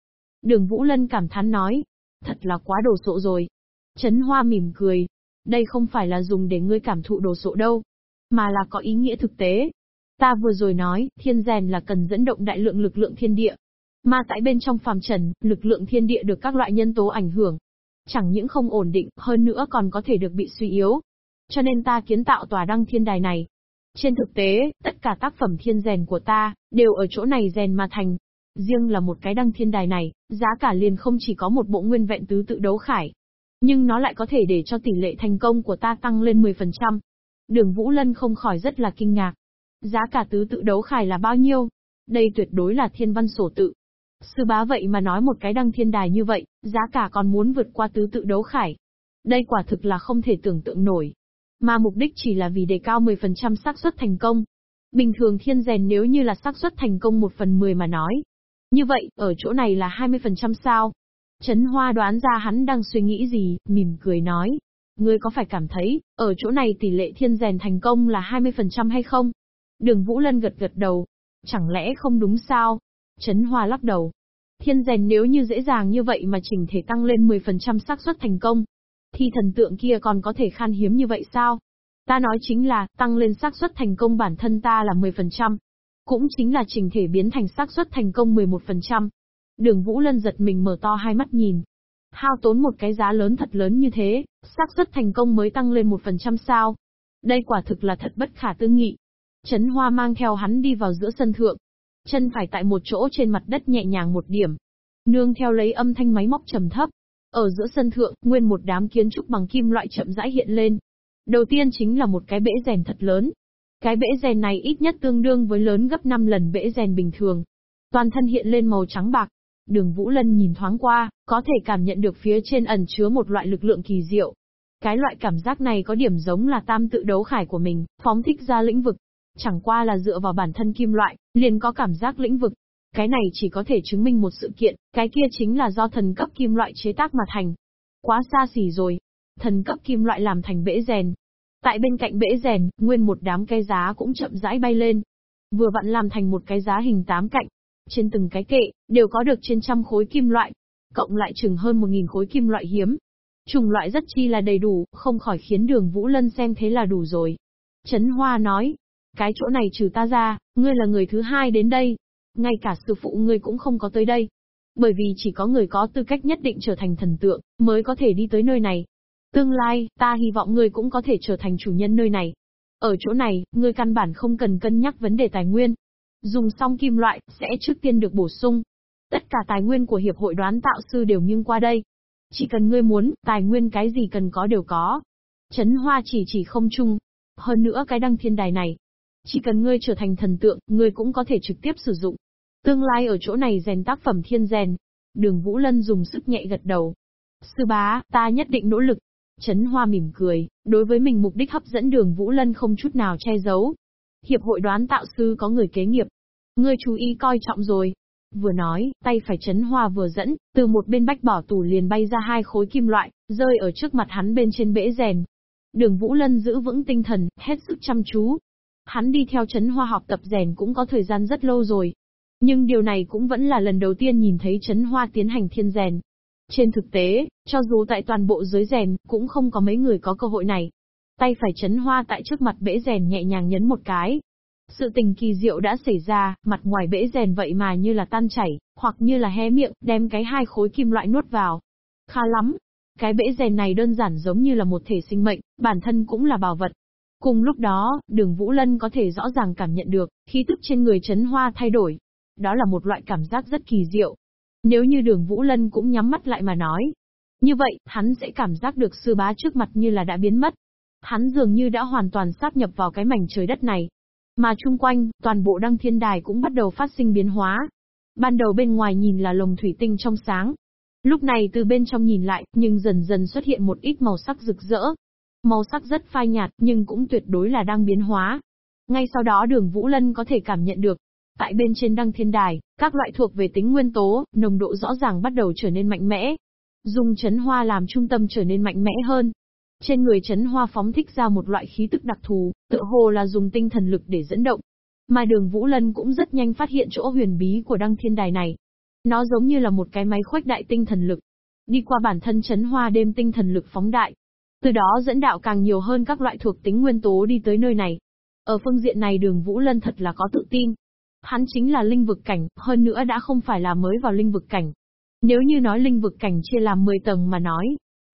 Đường Vũ Lân cảm thán nói, thật là quá đồ sộ rồi. Trấn Hoa mỉm cười, đây không phải là dùng để ngươi cảm thụ đồ sộ đâu, mà là có ý nghĩa thực tế. Ta vừa rồi nói, thiên rèn là cần dẫn động đại lượng lực lượng thiên địa. Mà tại bên trong phàm trần, lực lượng thiên địa được các loại nhân tố ảnh hưởng. Chẳng những không ổn định, hơn nữa còn có thể được bị suy yếu. Cho nên ta kiến tạo tòa đăng thiên đài này. Trên thực tế, tất cả tác phẩm thiên rèn của ta, đều ở chỗ này rèn mà thành. Riêng là một cái đăng thiên đài này, giá cả liền không chỉ có một bộ nguyên vẹn tứ tự đấu khải. Nhưng nó lại có thể để cho tỷ lệ thành công của ta tăng lên 10%. Đường Vũ Lân không khỏi rất là kinh ngạc. Giá cả tứ tự đấu khải là bao nhiêu? Đây tuyệt đối là thiên văn sổ tự. Sư bá vậy mà nói một cái đăng thiên đài như vậy, giá cả còn muốn vượt qua tứ tự đấu khải. Đây quả thực là không thể tưởng tượng nổi. Mà mục đích chỉ là vì đề cao 10% xác suất thành công. Bình thường thiên rèn nếu như là xác suất thành công 1 phần 10 mà nói. Như vậy, ở chỗ này là 20% sao? Trấn Hoa đoán ra hắn đang suy nghĩ gì, mỉm cười nói. Ngươi có phải cảm thấy, ở chỗ này tỷ lệ thiên rèn thành công là 20% hay không? Đường Vũ Lân gật gật đầu. Chẳng lẽ không đúng sao? Trấn Hoa lắc đầu. Thiên rèn nếu như dễ dàng như vậy mà chỉnh thể tăng lên 10% xác suất thành công, thì thần tượng kia còn có thể khan hiếm như vậy sao? Ta nói chính là, tăng lên xác suất thành công bản thân ta là 10%. Cũng chính là chỉnh thể biến thành xác suất thành công 11%. Đường Vũ Lân giật mình mở to hai mắt nhìn. Hao tốn một cái giá lớn thật lớn như thế, xác suất thành công mới tăng lên 1% sao? Đây quả thực là thật bất khả tư nghị. Trấn Hoa mang theo hắn đi vào giữa sân thượng. Chân phải tại một chỗ trên mặt đất nhẹ nhàng một điểm. Nương theo lấy âm thanh máy móc trầm thấp. Ở giữa sân thượng, nguyên một đám kiến trúc bằng kim loại chậm rãi hiện lên. Đầu tiên chính là một cái bể rèn thật lớn. Cái bể rèn này ít nhất tương đương với lớn gấp 5 lần bể rèn bình thường. Toàn thân hiện lên màu trắng bạc, Đường Vũ Lân nhìn thoáng qua, có thể cảm nhận được phía trên ẩn chứa một loại lực lượng kỳ diệu. Cái loại cảm giác này có điểm giống là tam tự đấu khải của mình, phóng thích ra lĩnh vực. Chẳng qua là dựa vào bản thân kim loại, liền có cảm giác lĩnh vực. Cái này chỉ có thể chứng minh một sự kiện, cái kia chính là do thần cấp kim loại chế tác mà thành. Quá xa xỉ rồi. Thần cấp kim loại làm thành bể rèn. Tại bên cạnh bể rèn, nguyên một đám cây giá cũng chậm rãi bay lên. Vừa vặn làm thành một cái giá hình tám cạnh, trên từng cái kệ, đều có được trên trăm khối kim loại, cộng lại chừng hơn một nghìn khối kim loại hiếm. Trùng loại rất chi là đầy đủ, không khỏi khiến đường Vũ Lân xem thế là đủ rồi. Trấn Hoa nói, cái chỗ này trừ ta ra, ngươi là người thứ hai đến đây. Ngay cả sư phụ ngươi cũng không có tới đây. Bởi vì chỉ có người có tư cách nhất định trở thành thần tượng, mới có thể đi tới nơi này. Tương lai, ta hy vọng ngươi cũng có thể trở thành chủ nhân nơi này. Ở chỗ này, ngươi căn bản không cần cân nhắc vấn đề tài nguyên, Dùng xong kim loại, sẽ trước tiên được bổ sung. Tất cả tài nguyên của Hiệp hội đoán tạo sư đều nghiêng qua đây. Chỉ cần ngươi muốn, tài nguyên cái gì cần có đều có. chấn Hoa chỉ chỉ không chung. Hơn nữa cái đăng thiên đài này. Chỉ cần ngươi trở thành thần tượng, ngươi cũng có thể trực tiếp sử dụng. Tương lai ở chỗ này rèn tác phẩm thiên rèn. Đường Vũ Lân dùng sức nhẹ gật đầu. Sư bá, ta nhất định nỗ lực. Trấn Hoa mỉm cười, đối với mình mục đích hấp dẫn đường Vũ Lân không chút nào che giấu. Hiệp hội đoán tạo sư có người kế nghiệp. Ngươi chú ý coi trọng rồi. Vừa nói, tay phải chấn hoa vừa dẫn, từ một bên bách bỏ tủ liền bay ra hai khối kim loại, rơi ở trước mặt hắn bên trên bể rèn. Đường Vũ Lân giữ vững tinh thần, hết sức chăm chú. Hắn đi theo chấn hoa học tập rèn cũng có thời gian rất lâu rồi. Nhưng điều này cũng vẫn là lần đầu tiên nhìn thấy chấn hoa tiến hành thiên rèn. Trên thực tế, cho dù tại toàn bộ giới rèn, cũng không có mấy người có cơ hội này. Tay phải chấn hoa tại trước mặt bể rèn nhẹ nhàng nhấn một cái. Sự tình kỳ diệu đã xảy ra, mặt ngoài bể rèn vậy mà như là tan chảy, hoặc như là hé miệng, đem cái hai khối kim loại nuốt vào. Khá lắm. Cái bể rèn này đơn giản giống như là một thể sinh mệnh, bản thân cũng là bảo vật. Cùng lúc đó, đường Vũ Lân có thể rõ ràng cảm nhận được, khí tức trên người chấn hoa thay đổi. Đó là một loại cảm giác rất kỳ diệu. Nếu như đường Vũ Lân cũng nhắm mắt lại mà nói. Như vậy, hắn sẽ cảm giác được sư bá trước mặt như là đã biến mất. Hắn dường như đã hoàn toàn sáp nhập vào cái mảnh trời đất này. Mà chung quanh, toàn bộ đăng thiên đài cũng bắt đầu phát sinh biến hóa. Ban đầu bên ngoài nhìn là lồng thủy tinh trong sáng. Lúc này từ bên trong nhìn lại, nhưng dần dần xuất hiện một ít màu sắc rực rỡ. Màu sắc rất phai nhạt, nhưng cũng tuyệt đối là đang biến hóa. Ngay sau đó đường Vũ Lân có thể cảm nhận được. Tại bên trên đăng thiên đài, các loại thuộc về tính nguyên tố, nồng độ rõ ràng bắt đầu trở nên mạnh mẽ. Dùng chấn hoa làm trung tâm trở nên mạnh mẽ hơn. Trên người chấn hoa phóng thích ra một loại khí tức đặc thù, tựa hồ là dùng tinh thần lực để dẫn động. Mà đường Vũ Lân cũng rất nhanh phát hiện chỗ huyền bí của đăng thiên đài này. Nó giống như là một cái máy khuếch đại tinh thần lực. Đi qua bản thân chấn hoa đêm tinh thần lực phóng đại. Từ đó dẫn đạo càng nhiều hơn các loại thuộc tính nguyên tố đi tới nơi này. Ở phương diện này đường Vũ Lân thật là có tự tin. Hắn chính là linh vực cảnh, hơn nữa đã không phải là mới vào linh vực cảnh. Nếu như nói linh vực cảnh chia làm 10 tầng mà nói,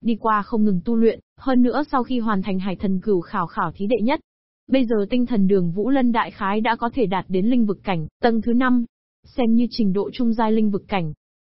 đi qua không ngừng tu luyện, hơn nữa sau khi hoàn thành hải thần cửu khảo khảo thí đệ nhất. Bây giờ tinh thần đường Vũ Lân đại khái đã có thể đạt đến linh vực cảnh, tầng thứ 5, xem như trình độ trung giai linh vực cảnh.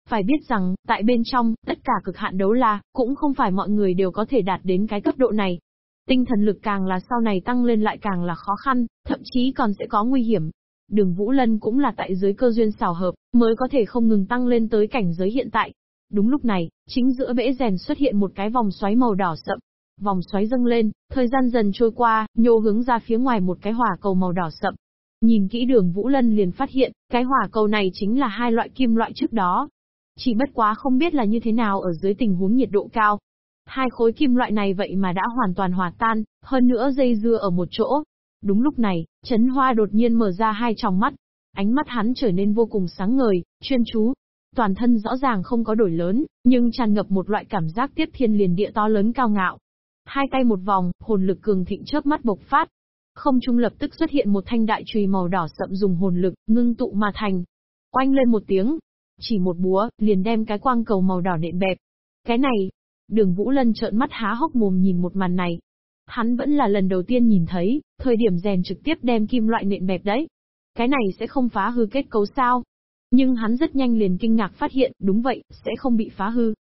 Phải biết rằng, tại bên trong, tất cả cực hạn đấu la, cũng không phải mọi người đều có thể đạt đến cái cấp độ này. Tinh thần lực càng là sau này tăng lên lại càng là khó khăn, thậm chí còn sẽ có nguy hiểm. Đường Vũ Lân cũng là tại dưới cơ duyên xào hợp, mới có thể không ngừng tăng lên tới cảnh giới hiện tại. Đúng lúc này, chính giữa bể rèn xuất hiện một cái vòng xoáy màu đỏ sậm. Vòng xoáy dâng lên, thời gian dần trôi qua, nhô hướng ra phía ngoài một cái hỏa cầu màu đỏ sậm. Nhìn kỹ đường Vũ Lân liền phát hiện, cái hỏa cầu này chính là hai loại kim loại trước đó. Chỉ bất quá không biết là như thế nào ở dưới tình huống nhiệt độ cao, Hai khối kim loại này vậy mà đã hoàn toàn hòa tan, hơn nữa dây dưa ở một chỗ. Đúng lúc này, Trấn Hoa đột nhiên mở ra hai tròng mắt. Ánh mắt hắn trở nên vô cùng sáng ngời, chuyên chú. Toàn thân rõ ràng không có đổi lớn, nhưng tràn ngập một loại cảm giác tiếp thiên liền địa to lớn cao ngạo. Hai tay một vòng, hồn lực cường thịnh chớp mắt bộc phát. Không trung lập tức xuất hiện một thanh đại chùy màu đỏ sậm dùng hồn lực, ngưng tụ mà thành. Oanh lên một tiếng. Chỉ một búa, liền đem cái quang cầu màu đỏ nện bẹp. Cái này, Đường Vũ Lân trợn mắt há hốc mồm nhìn một màn này. Hắn vẫn là lần đầu tiên nhìn thấy, thời điểm rèn trực tiếp đem kim loại nện bẹp đấy. Cái này sẽ không phá hư kết cấu sao? Nhưng hắn rất nhanh liền kinh ngạc phát hiện, đúng vậy, sẽ không bị phá hư.